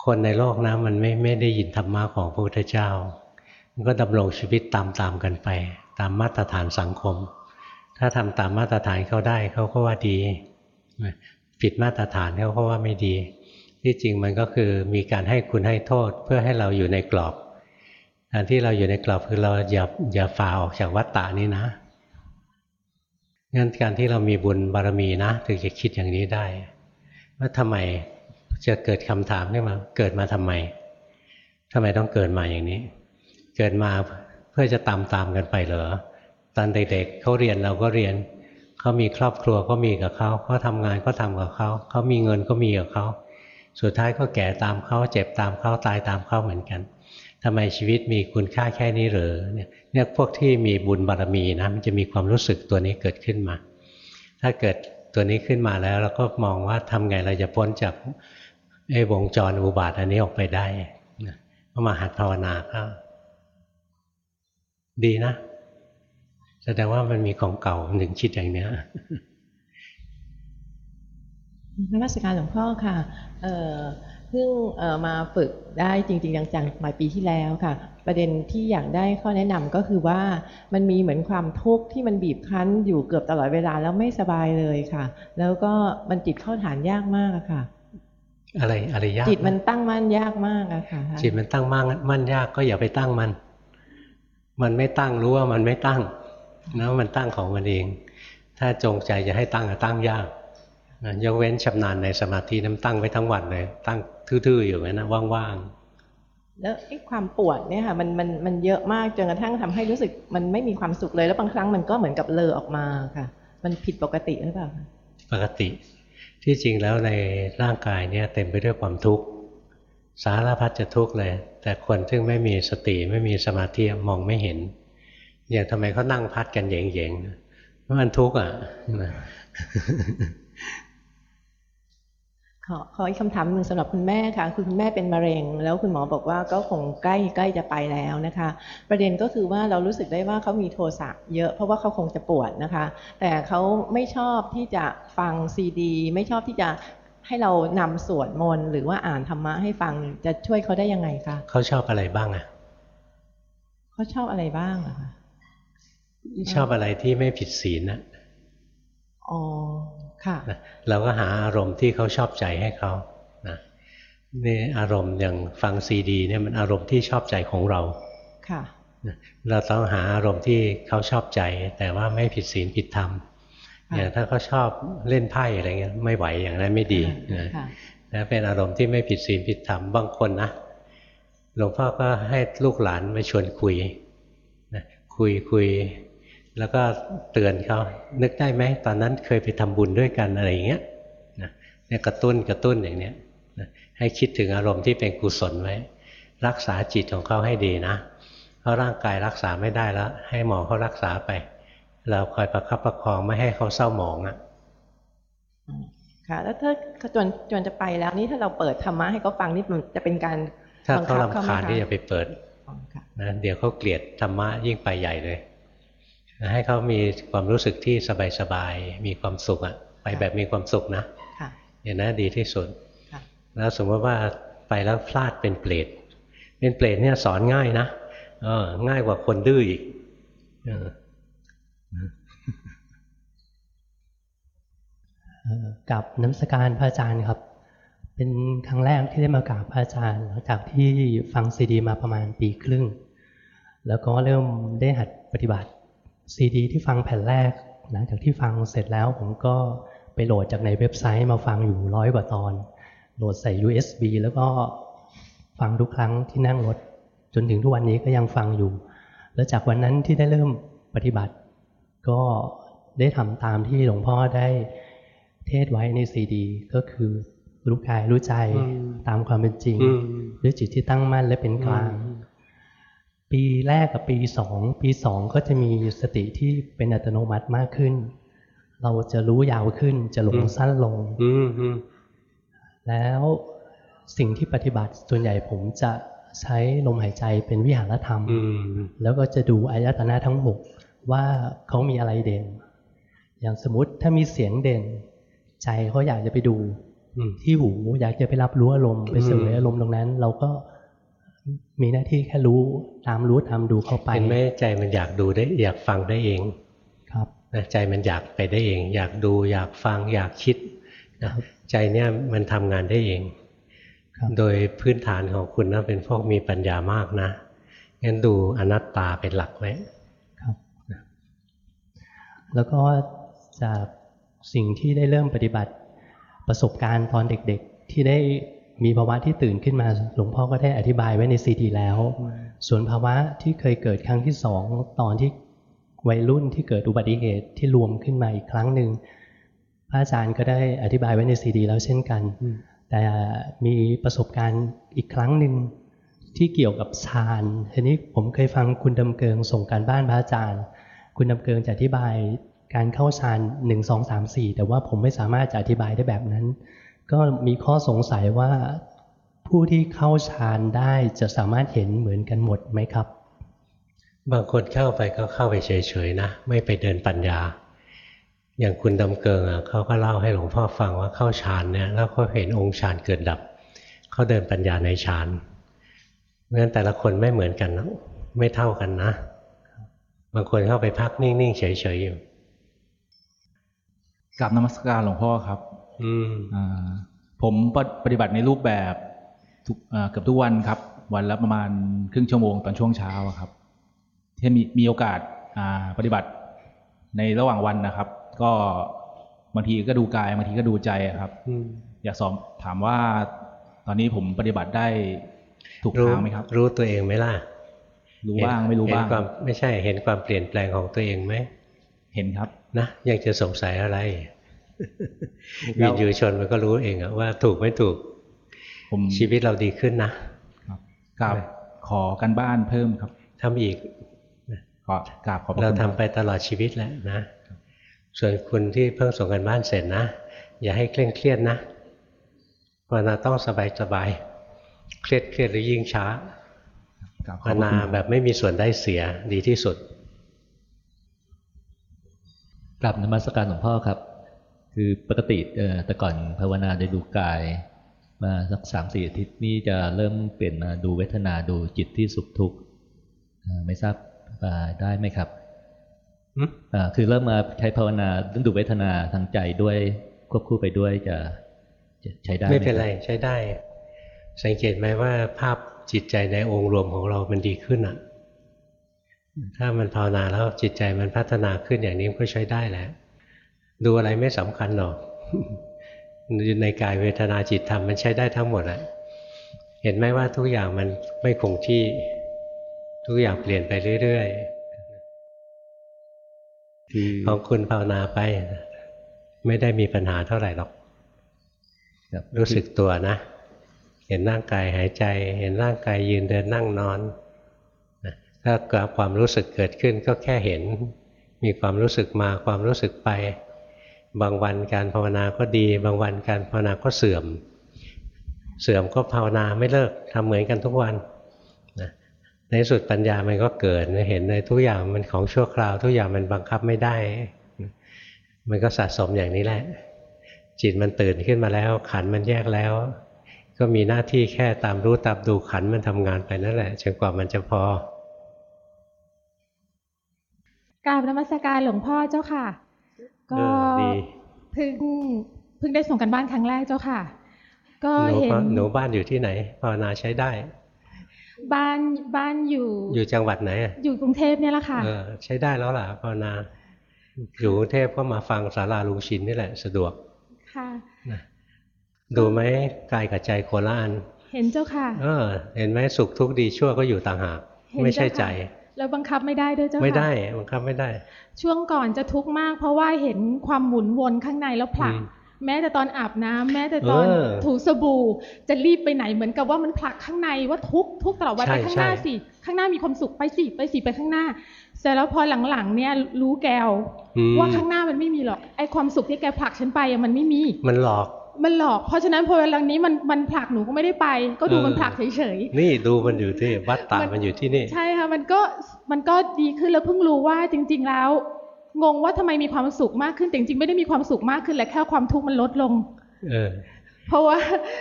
คนในโลกนะมันไม่ไม่ได้ยินธรรมะของพระพุทธเจ้า มันก็ดำรงชีวิตตามๆกันไป ตามมาตรฐานสังคม ถ้าทำตามมาตรฐานเขาได้เขาก็ว่าดีผิดมาตรฐานเขาก็ว่าไม่ดี ที่จริงมันก็คือมีการให้คุณให้โทษเพื่อให้เราอยู่ในกรอบการที่เราอยู่ในกรอบคือเราอย่าอย่าฝ่าออกจากวัฏฏานี้นะงั้นการที่เรามีบุญบารมีนะ ถึงจะคิดอย่างนี้ได้ว่าทำไม จะเกิดคำถามขึ้นมา เกิดมาทำไมทำไมต้องเกิดมาอย่างนี้ เกิดมาเพื่อจะตามตามกันไปเหรอ ตอนเด็กๆเขาเรียนเราก็เรียน เขามีครอบครัวก็มีกับเขา เขาทำงานก็ทำกับเขา เขามีเงินก็มีกับเขา สุดท้ายก็แก่ตามเขา เจ็บตามเขา ตายตามเขาเหมือนกันทำไมชีวิตมีคุณค่าแค่นี้เหรอเนี่ยเนี่ยพวกที่มีบุญบารมีนะมันจะมีความรู้สึกตัวนี้เกิดขึ้นมา ถ้าเกิดตัวนี้ขึ้นมาแล้วเราก็มองว่าทำไงเราจะพ้นจาก ไอ้วงจรอุบาทอันนี้ออกไปได้นะก็มาหัดภาวนาก็ดีนะ แสดงว่ามันมีของเก่าหนึ่งคิดอย่างเนี้ยนมัสการหลวงพ่อค่ะเพิ่งมาฝึกได้จริง ๆ จังๆปลายปีที่แล้วค่ะ ประเด็นที่อยากได้ข้อแนะนำก็คือว่ามันมีเหมือนความทุกข์ที่มันบีบคั้นอยู่เกือบตลอดเวลาแล้วไม่สบายเลยค่ะ แล้วก็มันจิตเข้าฐานยากมากค่ะ อะไรอะไรยากจิตมันตั้งมั่นยากมากอะค่ะ จิตมันตั้งมั่นมั่นยากก็อย่าไปตั้งมัน มันไม่ตั้งรู้ว่ามันไม่ตั้งนะมันตั้งของมันเอง ถ้าจงใจจะให้ตั้งอะตั้งยากนะยกเว้นชำนาญในสมาธิน้ำตั้งไว้ทั้งวันเลย ตั้งทื่อๆอยู่งั้นนะว่างแล้วไอ้ความปวดเนี่ยค่ะมันมันมันเยอะมากจนกระทั่งทำให้รู้สึกมันไม่มีความสุขเลย แล้วบางครั้งมันก็เหมือนกับเลอออกมาค่ะ มันผิดปกติหรือเปล่าคะๆปกติ ที่จริงแล้วในร่างกายเนี่ยเต็มไปด้วยความทุกข์สารพัดจะทุกข์เลย แต่คนซึ่งไม่มีสติไม่มีสมาธิมองไม่เห็น อย่างทำไมเขานั่งพัดกันเหยงๆเพราะมันทุกข์อะนะ ขอขออีกคำถามหนึ่งสำหรับคุณแม่ค่ะคือคุณแม่เป็นมะเร็ง แล้วคุณหมอบอกว่าก็คงใกล้ใกล้จะไปแล้วนะคะ ประเด็นก็คือว่าเรารู้สึกได้ว่าเขามีโทสะเยอะเพราะว่าเขาคงจะปวดนะคะ แต่เขาไม่ชอบที่จะฟังซีดี ไม่ชอบที่จะให้เรานำสวดมนต์หรือว่าอ่านธรรมะให้ฟังจะช่วยเขาได้ยังไงคะเขาชอบอะไรบ้างอะเขาชอบอะไรบ้างอะคะชอบอะไรที่ไม่ผิดศีลนะอ๋อค่ะ นะเราก็หาอารมณ์ที่เขาชอบใจให้เขานะนี่อารมณ์อย่างฟังซีดีเนี่ยมันอารมณ์ที่ชอบใจของเราค่ะนะเราต้องหาอารมณ์ที่เขาชอบใจ แต่ว่าไม่ผิดศีลผิดธรรมค่ะอย่างถ้าเขาชอบเล่นไพ่อะไรเงี้ยไม่ไหวอย่างนั้นไม่ดีนะค่ะนะเป็นอารมณ์ที่ไม่ผิดศีลผิดธรรมบางคนนะหลวงพ่อก็ให้ลูกหลานมาชวนคุยนะคุยคุย แล้วก็เตือนเขานึกได้ไหมตอนนั้นเคยไปทำบุญด้วยกันอะไรอย่างเงี้ยนะเนี่ยกระตุ้นกระตุ้นอย่างเนี้ยนะให้คิดถึงอารมณ์ที่เป็นกุศลไว้ รักษาจิตของเขาให้ดีนะเพราะร่างกายรักษาไม่ได้แล้ว ให้หมอเขารักษาไป เราคอยประคับประคองไม่ให้เขาเศร้าหมองอะค่ะ แล้วถ้าจนจนจะไปแล้วนี่ถ้าเราเปิดธรรมะให้เขาฟังนี่มันจะเป็นการถ้าบังเขาคับลำคาญไหมะที่จะไปเปิดอ๋อค่ะนะเดี๋ยวเขาเกลียดธรรมะยิ่งไปใหญ่เลยนะ ให้เขามีความรู้สึกที่สบายๆมีความสุขอะไปแบบมีความสุขนะค่ะอย่างนั้นดีที่สุดค่ะแล้วสมมติว่าไปแล้วพลาดเป็นเปรตเป็นเปรตเนี่ยสอนง่ายนะเออง่ายกว่าคนดื้ออีกเออเอ่อกับน้ำสการพระอาจารย์ครับ เป็นครั้งแรกที่ได้มากราบพระอาจารย์ หลังจากที่ฟังซีดีมาประมาณปีครึ่ง แล้วก็เริ่มได้หัดปฏิบัติ ซีดีที่ฟังแผ่นแรก หลังจากที่ฟังเสร็จแล้วผมก็ไปโหลดจากในเว็บไซต์มาฟังอยู่ร้อยกว่าตอน โหลดใส่ USB แล้วก็ฟังทุกครั้งที่นั่งรถ จนถึงทุกวันนี้ก็ยังฟังอยู่ แล้วจากวันนั้นที่ได้เริ่มปฏิบัติ ก็ได้ทำตามที่หลวงพ่อได้เทศไว้ในซีดี ก็คือรู้กายรู้ใจอืมตามความเป็นจริงอืมด้วยจิตที่ตั้งมั่นและเป็นกลางอืม ปีแรกกับปีสองปีสองก็จะมีสติที่เป็นอัตโนมัติมากขึ้น เราจะรู้ยาวขึ้น จะหลงอืมสั้นลงอืมอืมแล้วสิ่งที่ปฏิบัติส่วนใหญ่ผมจะใช้ลมหายใจเป็นวิหารธรรมอืมแล้วก็จะดูอายตนะทั้งหกว่าเขามีอะไรเด่น อย่างสมมติถ้ามีเสียงเด่น ใจเขาอยากจะไปดูอืมที่หูอยากจะไปรับรู้อารมณ์ไปเสวยอืมอารมณ์ตรงนั้น เราก็ มีหน้าที่แค่รู้ตามรู้ตามดูเข้าไปเห็นไหมใจมันอยากดูได้อยากฟังได้เองครับนะใจมันอยากไปได้เอง อยากดูอยากฟังอยากคิดนะครับใจเนี่ยมันทำงานได้เองครับโดยพื้นฐานของคุณนะเป็นพวกมีปัญญามากนะงั้นดูอนัตตาเป็นหลักไว้ครับ แล้วก็จากสิ่งที่ได้เริ่มปฏิบัติประสบการณ์ตอนเด็กๆ ที่ได้ มีภาวะที่ตื่นขึ้นมาหลวงพ่อก็ได้อธิบายไว้ในซีดีแล้ว ส่วนภาวะที่เคยเกิดครั้งที่สองตอนที่วัยรุ่นที่เกิดอุบัติเหตุที่รวมขึ้นมาอีกครั้งหนึ่งพระอาจารย์ก็ได้อธิบายไว้ในซีดีแล้วเช่นกัน แต่มีประสบการณ์อีกครั้งหนึ่งที่เกี่ยวกับฌานทีนี้ผมเคยฟังคุณดำเกิงส่งการบ้านพระอาจารย์ คุณดำเกิงจะอธิบายการเข้าฌานหนึ่งสองสามสี่แต่ว่าผมไม่สามารถจะอธิบายได้แบบนั้น ก็มีข้อสงสัยว่าผู้ที่เข้าฌานได้จะสามารถเห็นเหมือนกันหมดไหมครับ บางคนเข้าไปก็เข้าไปเฉยๆนะ ไม่ไปเดินปัญญา อย่างคุณดำเกิงอะเขาก็เล่าให้หลวงพ่อฟังว่าเข้าฌานเนี่ยแล้วเขาเห็นองค์ฌานเกิดดับเขาเดินปัญญาในฌานเพราะฉะนั้นแต่ละคนไม่เหมือนกันนะไม่เท่ากันนะ บางคนเข้าไปพักนิ่งๆเฉยๆอยู่กราบนมัสการหลวงพ่อครับอืมอ่า ผมปฏิปฏิบัติในรูปแบบทุกอ่าเกือบทุกวันครับ วันละประมาณครึ่งชั่วโมงตอนช่วงเช้าอะครับที่มีมีโอกาสอ่าปฏิบัติในระหว่างวันนะครับ ก็บางทีก็ดูกายบางทีก็ดูใจอะครับอืมอยากสอบถามว่าตอนนี้ผมปฏิบัติได้ถูกรู้ทางไหมครับ รู้ตัวเองไหมล่ะ รู้บ้างไม่รู้เห็นบ้างความไม่ใช่เห็นความเปลี่ยนแปลงของตัวเองไหมเห็นครับนะยังจะสงสัยอะไรแล้ วิวญญูชนมันก็รู้เองอะว่าถูกไม่ถูกผมชีวิตเราดีขึ้นนะครับกราบขอกันบ้านเพิ่มครับทำอีกขอกราบขอบพะเราคุณทำครับไปตลอดชีวิตแหละนะ ส่วนคุณที่เพิ่งส่งกันบ้านเสร็จนะ อย่าให้เคร่งเครียดนะภาวนาต้องสบายสบายๆเครียดเครียดหรือยิ่งช้ากราบขภาอบวพระนาคุณครับแบบไม่มีส่วนได้เสียดีที่สุด กลับนมัสการหลวงพ่อครับ คือปกติเอ่อแต่ก่อนภาวนาโดยดูกาย มาสักสามสี่อาทิตย์นี่จะเริ่มเปลี่ยนมาดูเวทนาดูจิตที่สุขทุกข์เอ่อไม่ทราบอ่าได้ไหมครับหึอ่าคือเริ่มมาใช้ภาวนาเรื่องดูเวทนาทางใจด้วยควบคู่ไปด้วยจะจะใช้ได้หไม่เป็นไรคบใช้ได้ สังเกตไหมว่าภาพจิตใจในองค์รวมของเรามันดีขึ้นอะ ถ้ามันภาวนาแล้วจิตใจมันพัฒนาขึ้นอย่างนี้มันก็ใช้ได้แหละ ดูอะไรไม่สำคัญหรอกในกายเวทนาจิตธรรมมันใช้ได้ทั้งหมดอะเห็นไหมว่าทุกอย่างมันไม่คงที่ ทุกอย่างเปลี่ยนไปเรื่อยคือๆของคุณภาวนาไป ไม่ได้มีปัญหาเท่าไหร่หรอกครับรู้สึกตัวนะ เห็นร่างกายหายใจ เห็นร่างกายยืนเดินนั่งนอนนะถ้าเกิดความรู้สึกเกิดขึ้นก็แค่เห็น มีความรู้สึกมาความรู้สึกไป บางวันการภาวนาก็ดี บางวันการภาวนาก็เสื่อม เสื่อมก็ภาวนาไม่เลิกทำเหมือนกันทุกวันนะในสุดปัญญามันก็เกิดเห็นในทุกอย่างมันของชั่วคราว ทุกอย่างมันบังคับไม่ได้ มันก็สะสมอย่างนี้แหละ จิตมันตื่นขึ้นมาแล้ว ขันมันแยกแล้ว ก็มีหน้าที่แค่ตามรู้ตามดูขันมันทำงานไปนั่นแหละจนกว่ามันจะพอกราบนมัสการหลวงพ่อเจ้าค่ะ ก็เออดีเพิ่งเพิ่งได้ส่งกันบ้านครั้งแรกเจ้าค่ะ ก็หนูเห็นก็หนูบ้านอยู่ที่ไหนภาวนาใช้ได้ บ้านบ้านอยู่ อยู่จังหวัดไหนอะอยู่กรุงเทพเนี่ยแหละค่ะเออใช้ได้แล้วล่ะภาวนา อยู่กรุงเทพก็มาฟังสาราลุงชินนี่แหละสะดวกค่ะดูไหมกายกับใจโคละอันเห็นเจ้าค่ะ เออ เห็นไหมสุขทุกข์ดีชั่วก็อยู่ต่างหากเห็นไม่ใช่เจ้าใจค่ะ แล้วบังคับไม่ได้ด้วยเจ้าค่ะไม่ได้ บังคับไม่ได้ ช่วงก่อนจะทุกข์มาก เพราะว่าเห็นความหมุนวนข้างในแล้วผลักอืมแม้แต่ตอนอาบน้ำแม้แต่ตอนเออถูสบู่ จะรีบไปไหนเหมือนกับว่ามันผลักข้างในว่าทุกข์ทุกข์ตลอดวันใช่ไปข้างหน้าใช่สิข้างหน้ามีความสุขไปสิไปสิไปข้างหน้า เสร็จแล้วพอหลังๆเนี่ยรู้แกวอืมว่าข้างหน้ามันไม่มีหรอกไอความสุขที่แกผลักฉันไปอะมันไม่มี มันหลอก มันหลอก เพราะฉะนั้นพอเวลานี้มันมันผลักหนูก็ไม่ได้ไป ก็ดูเออมันผลักเฉยนี่ดูมันอยู่ที่วัดตามันอยู่ที่นี่ๆใช่ค่ะ มันก็มันก็ดีขึ้นแล้วเพิ่งรู้ว่าจริง ๆแล้ว งงว่าทำไมมีความสุขมากขึ้นแต่จริงๆไม่ได้มีความสุขมากขึ้นแหละแค่ความทุกข์มันลดลง เออ เพราะว่า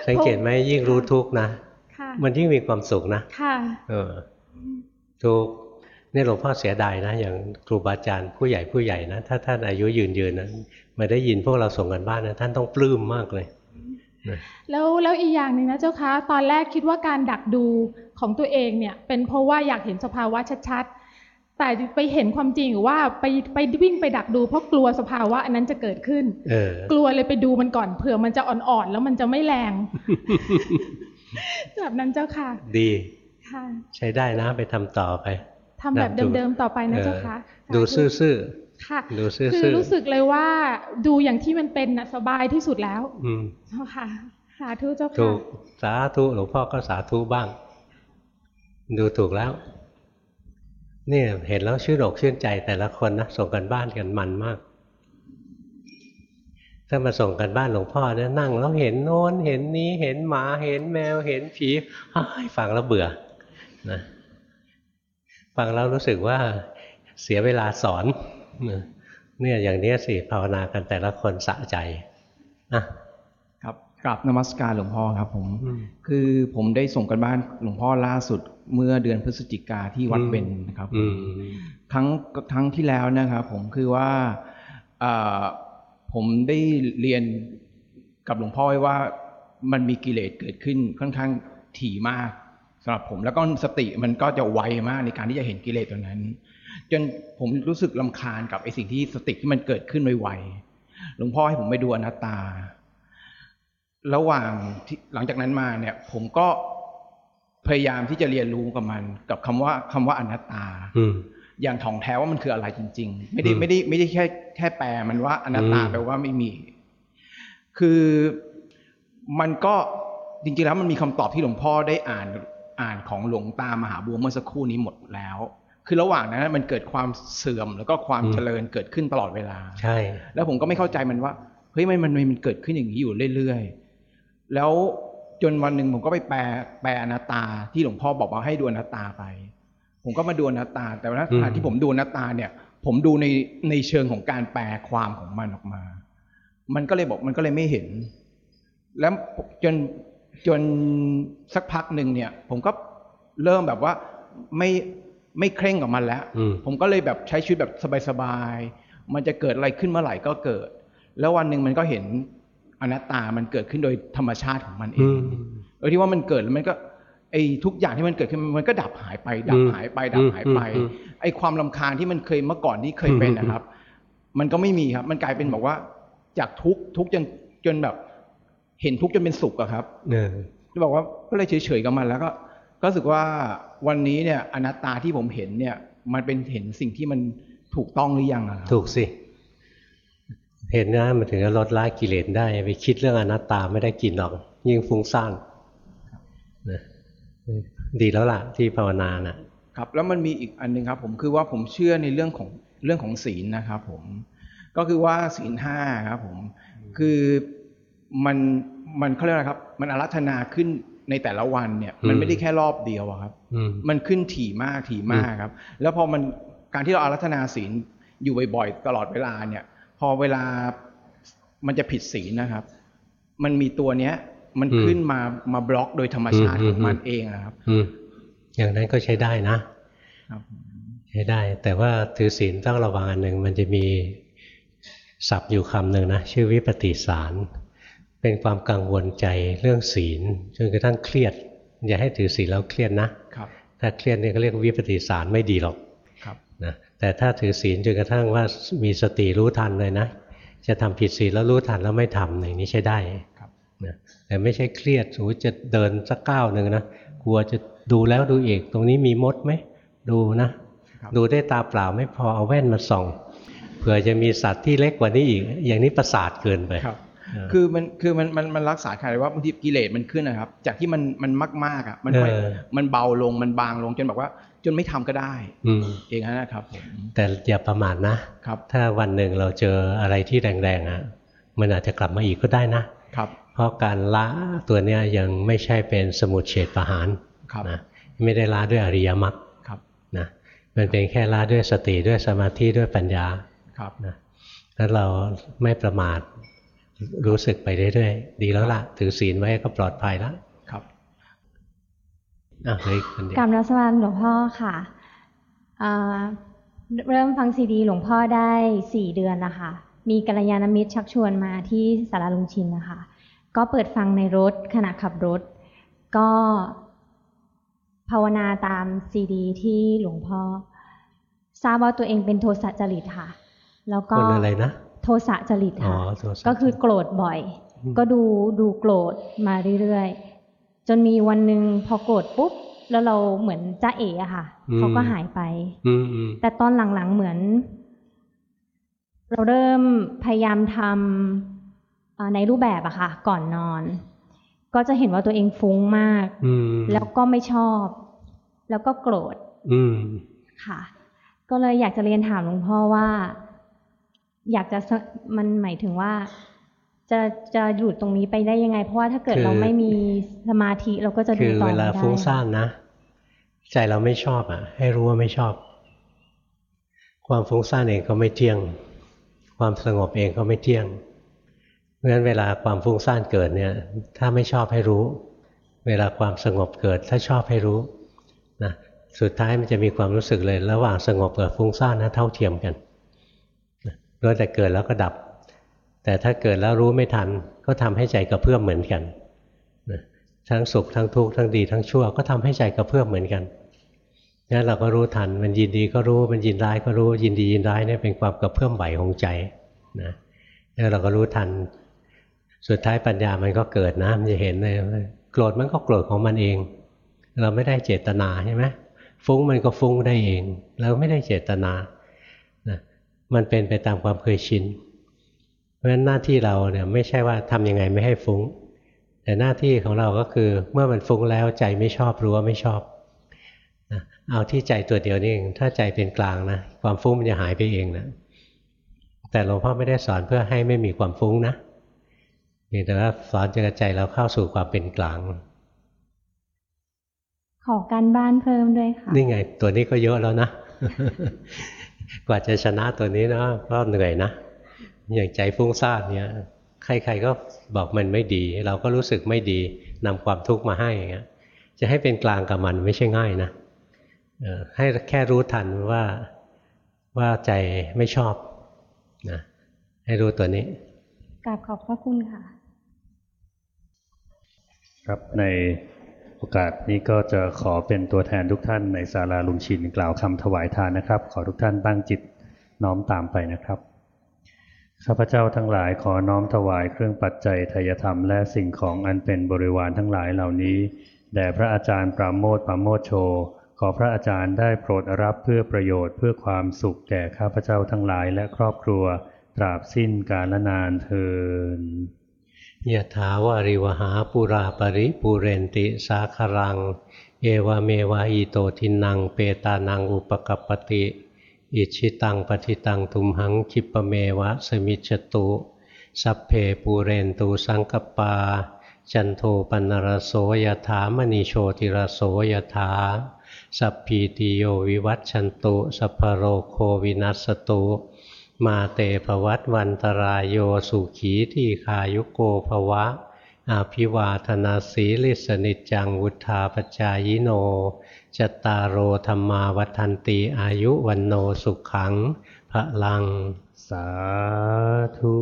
สังเกตไหมยิ่งรู้ทุกข์นะค่ะมันยิ่งมีความสุขนะค่ะ เออ ทุกข์นี่หลวงพ่อเสียดายนะ อย่างครูบาอาจารย์ผู้ใหญ่ผู้ใหญ่นะ ถ้าท่านอายุยืนยืนนะ มาได้ยินพวกเราส่งกันบ้านนะท่านต้องปลื้มมากเลยนะแล้วแล้วอีกอย่างหนึ่งนะเจ้าคะตอนแรกคิดว่าการดักดูของตัวเองเนี่ย เป็นเพราะว่าอยากเห็นสภาวะชัดๆ แต่ไปเห็นความจริงว่าไปไปวิ่งไปดักดูเพราะกลัวสภาวะอันนั้นจะเกิดขึ้นเออกลัวเลยไปดูมันก่อนเผื่อมันจะอ่อนๆแล้วมันจะไม่แรงแบบนั้นเจ้าค่ะ ดีค่ะใช้ได้นะไปทำต่อไปทำแบบเดิมๆต่อไปนะเจ้าค่ะเออดูซื่อ ค่ะๆดูซื่คืออรู้สึกเลยว่า ดูอย่างที่มันเป็นน่ะสบายที่สุดแล้วๆอืมเจ้าค่ะสาธุเจ้าถูค่ะกสาธุหลวงพ่อก็สาธุบ้าง ดูถูกแล้วเนี่ยเห็นแล้วชื่นอกชื่นใจแต่ละคนนะส่งกันบ้านกันมันมาก ถ้ามาส่งกันบ้านหลวงพ่อเนี่ยนั่งแล้วเห็นโน้นเห็นนี้เห็นหมาเห็นแมวเห็นผีอ้ายฟังแล้วเบื่อนะฟังแล้วรู้สึกว่าเสียเวลาสอนนะ เนี่ยอย่างเนี้ยสิภาวนากันแต่ละคนสะใจอะครับกราบนมัสการหลวงพ่อครับผมอืมคือผมได้ส่งกันบ้านหลวงพ่อล่าสุดเมื่อเดือนพฤศจิกาที่วัดเบญนะครับอืมครั้งครั้งที่แล้วนะครับผมคือว่าอ่าผมได้เรียนกับหลวงพ่อไว้ว่ามันมีกิเลสเกิดขึ้นค่อนข้างถี่มากสำหรับผมแล้วก็สติมันก็จะไวมากในการที่จะเห็นกิเลสตัวนั้น จนผมรู้สึกลำคาญกับไอ้สิ่งที่สติที่มันเกิดขึ้นไวๆหลวงพ่อให้ผมไปดูอนัตตา ระหว่างที่หลังจากนั้นมาเนี่ย ผมก็พยายามที่จะเรียนรู้กับมัน กับคำว่าคำว่าอนัตตาอืมอย่างถ่องแท้ว่ามันคืออะไรจริง ๆ ไม่ได้อืมไม่ได้ไม่ได้แค่แค่แปลมันว่าอนัตตาอืมแปลว่าไม่มี คือมันก็จริงๆแล้วมันมีคำตอบที่หลวงพ่อได้อ่านอ่านของหลวงตามหาบัวเมื่อสักครู่นี้หมดแล้ว คือระหว่างนั้นมันเกิดความเสื่อมแล้วก็ความเจริญเกิดขึ้นตลอดเวลา ใช่ แล้วผมก็ไม่เข้าใจมันว่าเฮ้ยมันมันมันเกิดขึ้นอย่างนี้อยู่เรื่อยๆ แล้วจนวันหนึ่งผมก็ไปแปลแปลอนัตตาที่หลวงพ่อบอกว่าให้ดูอนัตตาไป ผมก็มาดูอนัตตา แต่ว่าขณะที่ผมดูอนัตตาเนี่ย ผมดูในในเชิงของการแปลความของมันออกมา มันก็เลยบอกมันก็เลยไม่เห็น แล้วจนจนสักพักหนึ่งเนี่ย ผมก็เริ่มแบบว่าไม่ ไม่เคร่งกับมันแล้วอืมผมก็เลยแบบใช้ชีวิตแบบสบายๆ มันจะเกิดอะไรขึ้นเมื่อไหร่ก็เกิด แล้ววันหนึ่งมันก็เห็นอนัตตา มันเกิดขึ้นโดยธรรมชาติของมันเออืงมเออที่ว่ามันเกิดแล้วมันก็ไอ้ทุกอย่างที่มันเกิดขึ้นมันก็ดับหายไป ดับหายไป ดับหายไปอืมอืมไอ้ความลำคาญที่มันเคยเมื่อก่อนที่เคยเป็นนะครับ มันก็ไม่มีครับ มันกลายเป็นบอกว่า จากทุกข์ทุกข์จนจนแบบ เห็นทุกข์จนเป็นสุขอะครับเออที่บอกว่าก็เลยเฉยๆกับมันแล้วก็ ก็รู้สึกว่าวันนี้เนี่ยอนัตตาที่ผมเห็นเนี่ย มันเป็นเห็นสิ่งที่มันถูกต้องหรือยังอะครับถูกสิ เห็นนะมันถึงจะลดละกิเลสได้ ไปคิดเรื่องอนัตตาไม่ได้กินหรอก ยิ่งฟุ้งซ่านนะดีแล้วล่ะที่ภาวนาน่ะ ครับ แล้วมันมีอีกอันหนึงครับ ผมคือว่าผมเชื่อในเรื่องของเรื่องของศีลนะครับผม ก็คือว่าศีลห้าครับผม คือมันมันเขาเรียกอะไรครับ มันอารัธนาขึ้น ในแต่ละวันเนี่ยมันไม่ได้แค่รอบเดียวอะครับอืมมันขึ้นถี่มากถี่มากครับ แล้วพอมันการที่เราอารัธนาศีลอยู่บ่อยๆตลอดเวลาเนี่ย พอเวลามันจะผิดศีลนะครับ มันมีตัวเนี้ย มันอืมขึ้นมามาบล็อกโดยธรรมชาติอืมของมันอืมเองนะครับอืมอย่างนั้นก็ใช้ได้นะครับใช้ได้ แต่ว่าถือศีลต้องระวังอันหนึ่งมันจะมีศัพท์อยู่คำหนึ่งนะ ชื่อวิปฏิสาร เป็นความกังวลใจเรื่องศีลจนกระทั่งเครียด อย่าให้ถือศีลแล้วเครียดนะครับถ้าเครียดเนี่ยก็เรียกวิปฏิสารไม่ดีหรอกครับนะแต่ถ้าถือศีลจนกระทั่งว่ามีสติรู้ทันเลยนะ จะทำผิดศีลแล้วรู้ทันแล้วไม่ทำอย่างนี้ใช้ได้ครับนะแต่ไม่ใช่เครียดสมมติจะเดินสักก้าวหนึ่งนะกลัวจะดูแล้วดูอีกตรงนี้มีมดไหมดูนะครับดูได้ตาเปล่าไม่พอเอาแว่นมาส่องเผื่อจะมีสัตว์ที่เล็กกว่านี้อีก อย่างนี้ประสาทเกินไป ครับเออคือมันคือมันมันมันรักษาใครว่าบางทีกิเลสมันขึ้นนะครับ จากที่มันมันมากมากๆอะมันค่อยเออมันเบาลงมันบางลงจนบอกว่า จนไม่ทำก็ได้อืมเองนะครับผมแต่อย่าประมาทนะครับ ถ้าวันหนึ่งเราเจออะไรที่แรงๆอะมันอาจจะกลับมาอีกก็ได้นะครับ เพราะการละตัวเนี้ยยังไม่ใช่เป็นสมุดเฉดประหารครับนะไม่ได้ละด้วยอริยมรรคครับนะมันเป็นแค่ละด้วยสติด้วยสมาธิด้วยปัญญาครับนะแล้วเราไม่ประมาท รู้สึกไปเรื่อยๆ ดีแล้วล่ะ ถือศีลไว้ก็ปลอดภัยแล้วครับอะเหลยคนเดียวกรรมรัศการหลวงพ่อค่ะอ่าเริ่มฟังซีดีหลวงพ่อได้สี่เดือนนะคะ มีกัลยาณมิตรชักชวนมาที่สาราลุงชินนะคะ ก็เปิดฟังในรถขณะขับรถ ก็ภาวนาตามซีดีที่หลวงพ่อทราบว่าตัวเองเป็นโทสะจริตค่ะ แล้วก็คนอะไรนะ โทสะจริตอ๋อค่ะโทสะก็คือโกรธบ่อยอืมก็ดูดูโกรธมาเรื่อยๆจนมีวันหนึ่งพอโกรธปุ๊บแล้วเราเหมือนจ้าเอ๋อะค่ะเขาก็หายไปอืมอืมแต่ตอนหลังๆเหมือน เราเริ่มพยายามทำอ่าในรูปแบบอะค่ะ ก่อนนอน ก็จะเห็นว่าตัวเองฟุ้งมากอืมแล้วก็ไม่ชอบ แล้วก็โกรธอืมค่ะ ก็เลยอยากจะเรียนถามหลวงพ่อว่า อยากจะสมันหมายถึงว่า จะจะหยุดตรงนี้ไปได้ยังไง เพราะว่าถ้าเกิดคือเราไม่มีสมาธิเราก็จะดูคือต่อเวไม่ลาได้ฟุ้งซ่านนะ ใจเราไม่ชอบอะ ให้รู้ว่าไม่ชอบ ความฟุ้งซ่านเองก็ไม่เที่ยง ความสงบเองก็ไม่เที่ยงเพราะฉะนั้นเวลาความฟุ้งซ่านเกิดเนี่ย ถ้าไม่ชอบให้รู้ เวลาความสงบเกิด ถ้าชอบให้รู้นะสุดท้ายมันจะมีความรู้สึกเลย ระหว่างสงบกับฟุ้งซ่านนะเท่าเทียมกัน นะล้แต่เกิดแล้วก็ดับ แต่ถ้าเกิดแล้วรู้ไม่ทัน ก็ทำให้ใจกระเพื่อมเหมือนกันทั้งสุขทั้งทุกข์ทั้งดีทั้งชั่วก็ทำให้ใจกระเพื่อมเหมือนกันงั้นเราก็รู้ทันมันยินดีก็รู้มันยินร้ายก็รู้ยินดียินร้ายเนี่ยเป็นความกระเพื่อมไหวของใจนะแล้วเราก็รู้ทัน สุดท้ายปัญญามันก็เกิดนะมันจะเห็นเลยโกรธมันก็โกรธของมันเอง เราไม่ได้เจตนาใช่ไหมฟุ้งมันก็ฟุ้งได้เอง เราไม่ได้เจตนา มันเป็นไปตามความเคยชิน เพราะฉะนั้นหน้าที่เราเนี่ยไม่ใช่ว่าทำยังไงไม่ให้ฟุ้ง แต่หน้าที่ของเราก็คือเมื่อมันฟุ้งแล้วใจไม่ชอบรู้ว่าไม่ชอบนะเอาที่ใจตัวเดียวนี่เองถ้าใจเป็นกลางนะความฟุ้งมันจะหายไปเองนะแต่หลวงพ่อไม่ได้สอนเพื่อให้ไม่มีความฟุ้งนะเพียงแต่ว่าสอนจะกระใจเราเข้าสู่ความเป็นกลาง ขอการบ้านเพิ่มด้วยค่ะ นี่ไง ตัวนี้ก็เยอะแล้วนะ กว่าจะชนะตัวนี้นะก็เหนื่อยนะ อย่างใจฟุ้งซ่านเนี่ยใครๆก็บอกมันไม่ดี เราก็รู้สึกไม่ดีนำความทุกข์มาให้อย่างเงี้ยจะให้เป็นกลางกับมันไม่ใช่ง่ายนะเออให้แค่รู้ทันว่าว่าใจไม่ชอบนะให้รู้ตัวนี้กราบขอบพระคุณค่ะ ครับใน โอกาสนี้ก็จะขอเป็นตัวแทนทุกท่านในศาลาลุงชินกล่าวคำถวายทานนะครับ ขอทุกท่านตั้งจิตน้อมตามไปนะครับข้าพเจ้าทั้งหลายขอน้อมถวายเครื่องปัจจัยทายธรรมและสิ่งของอันเป็นบริวารทั้งหลายเหล่านี้แด่พระอาจารย์ปราโมทปราโมทโช ขอพระอาจารย์ได้โปรดรับเพื่อประโยชน์เพื่อความสุขแก่ข้าพเจ้าทั้งหลายและครอบครัว ตราบสิ้นกาลนานเทิน ยะถาวาริวะหาปูรา ปะริปูเรนติสาคะรัง เอวะเมวะอิโตทินนังเปตานังอุปะกัปปะติ อิจฉิตังปัตถิตัง ตุมหัง ขิปปะเมวะ สะมิชฌะตุ สัพเพปูเรนตุ สังกัปปา จันโทปัณณะระโส ยะถา มะณิ โชติระโส ยะถา สัพพีติโยวิวัชชันตุ สัพพะโรโควินัสตุ มาเตภวัตวันตรายโยสุขีที่คายุโกภวะ อาภิวาธนาสีลิสนิจังวุธาปจายโน จตารโอธรรมาวัันตีอายุวันโนสุขังพระลัง สาธุ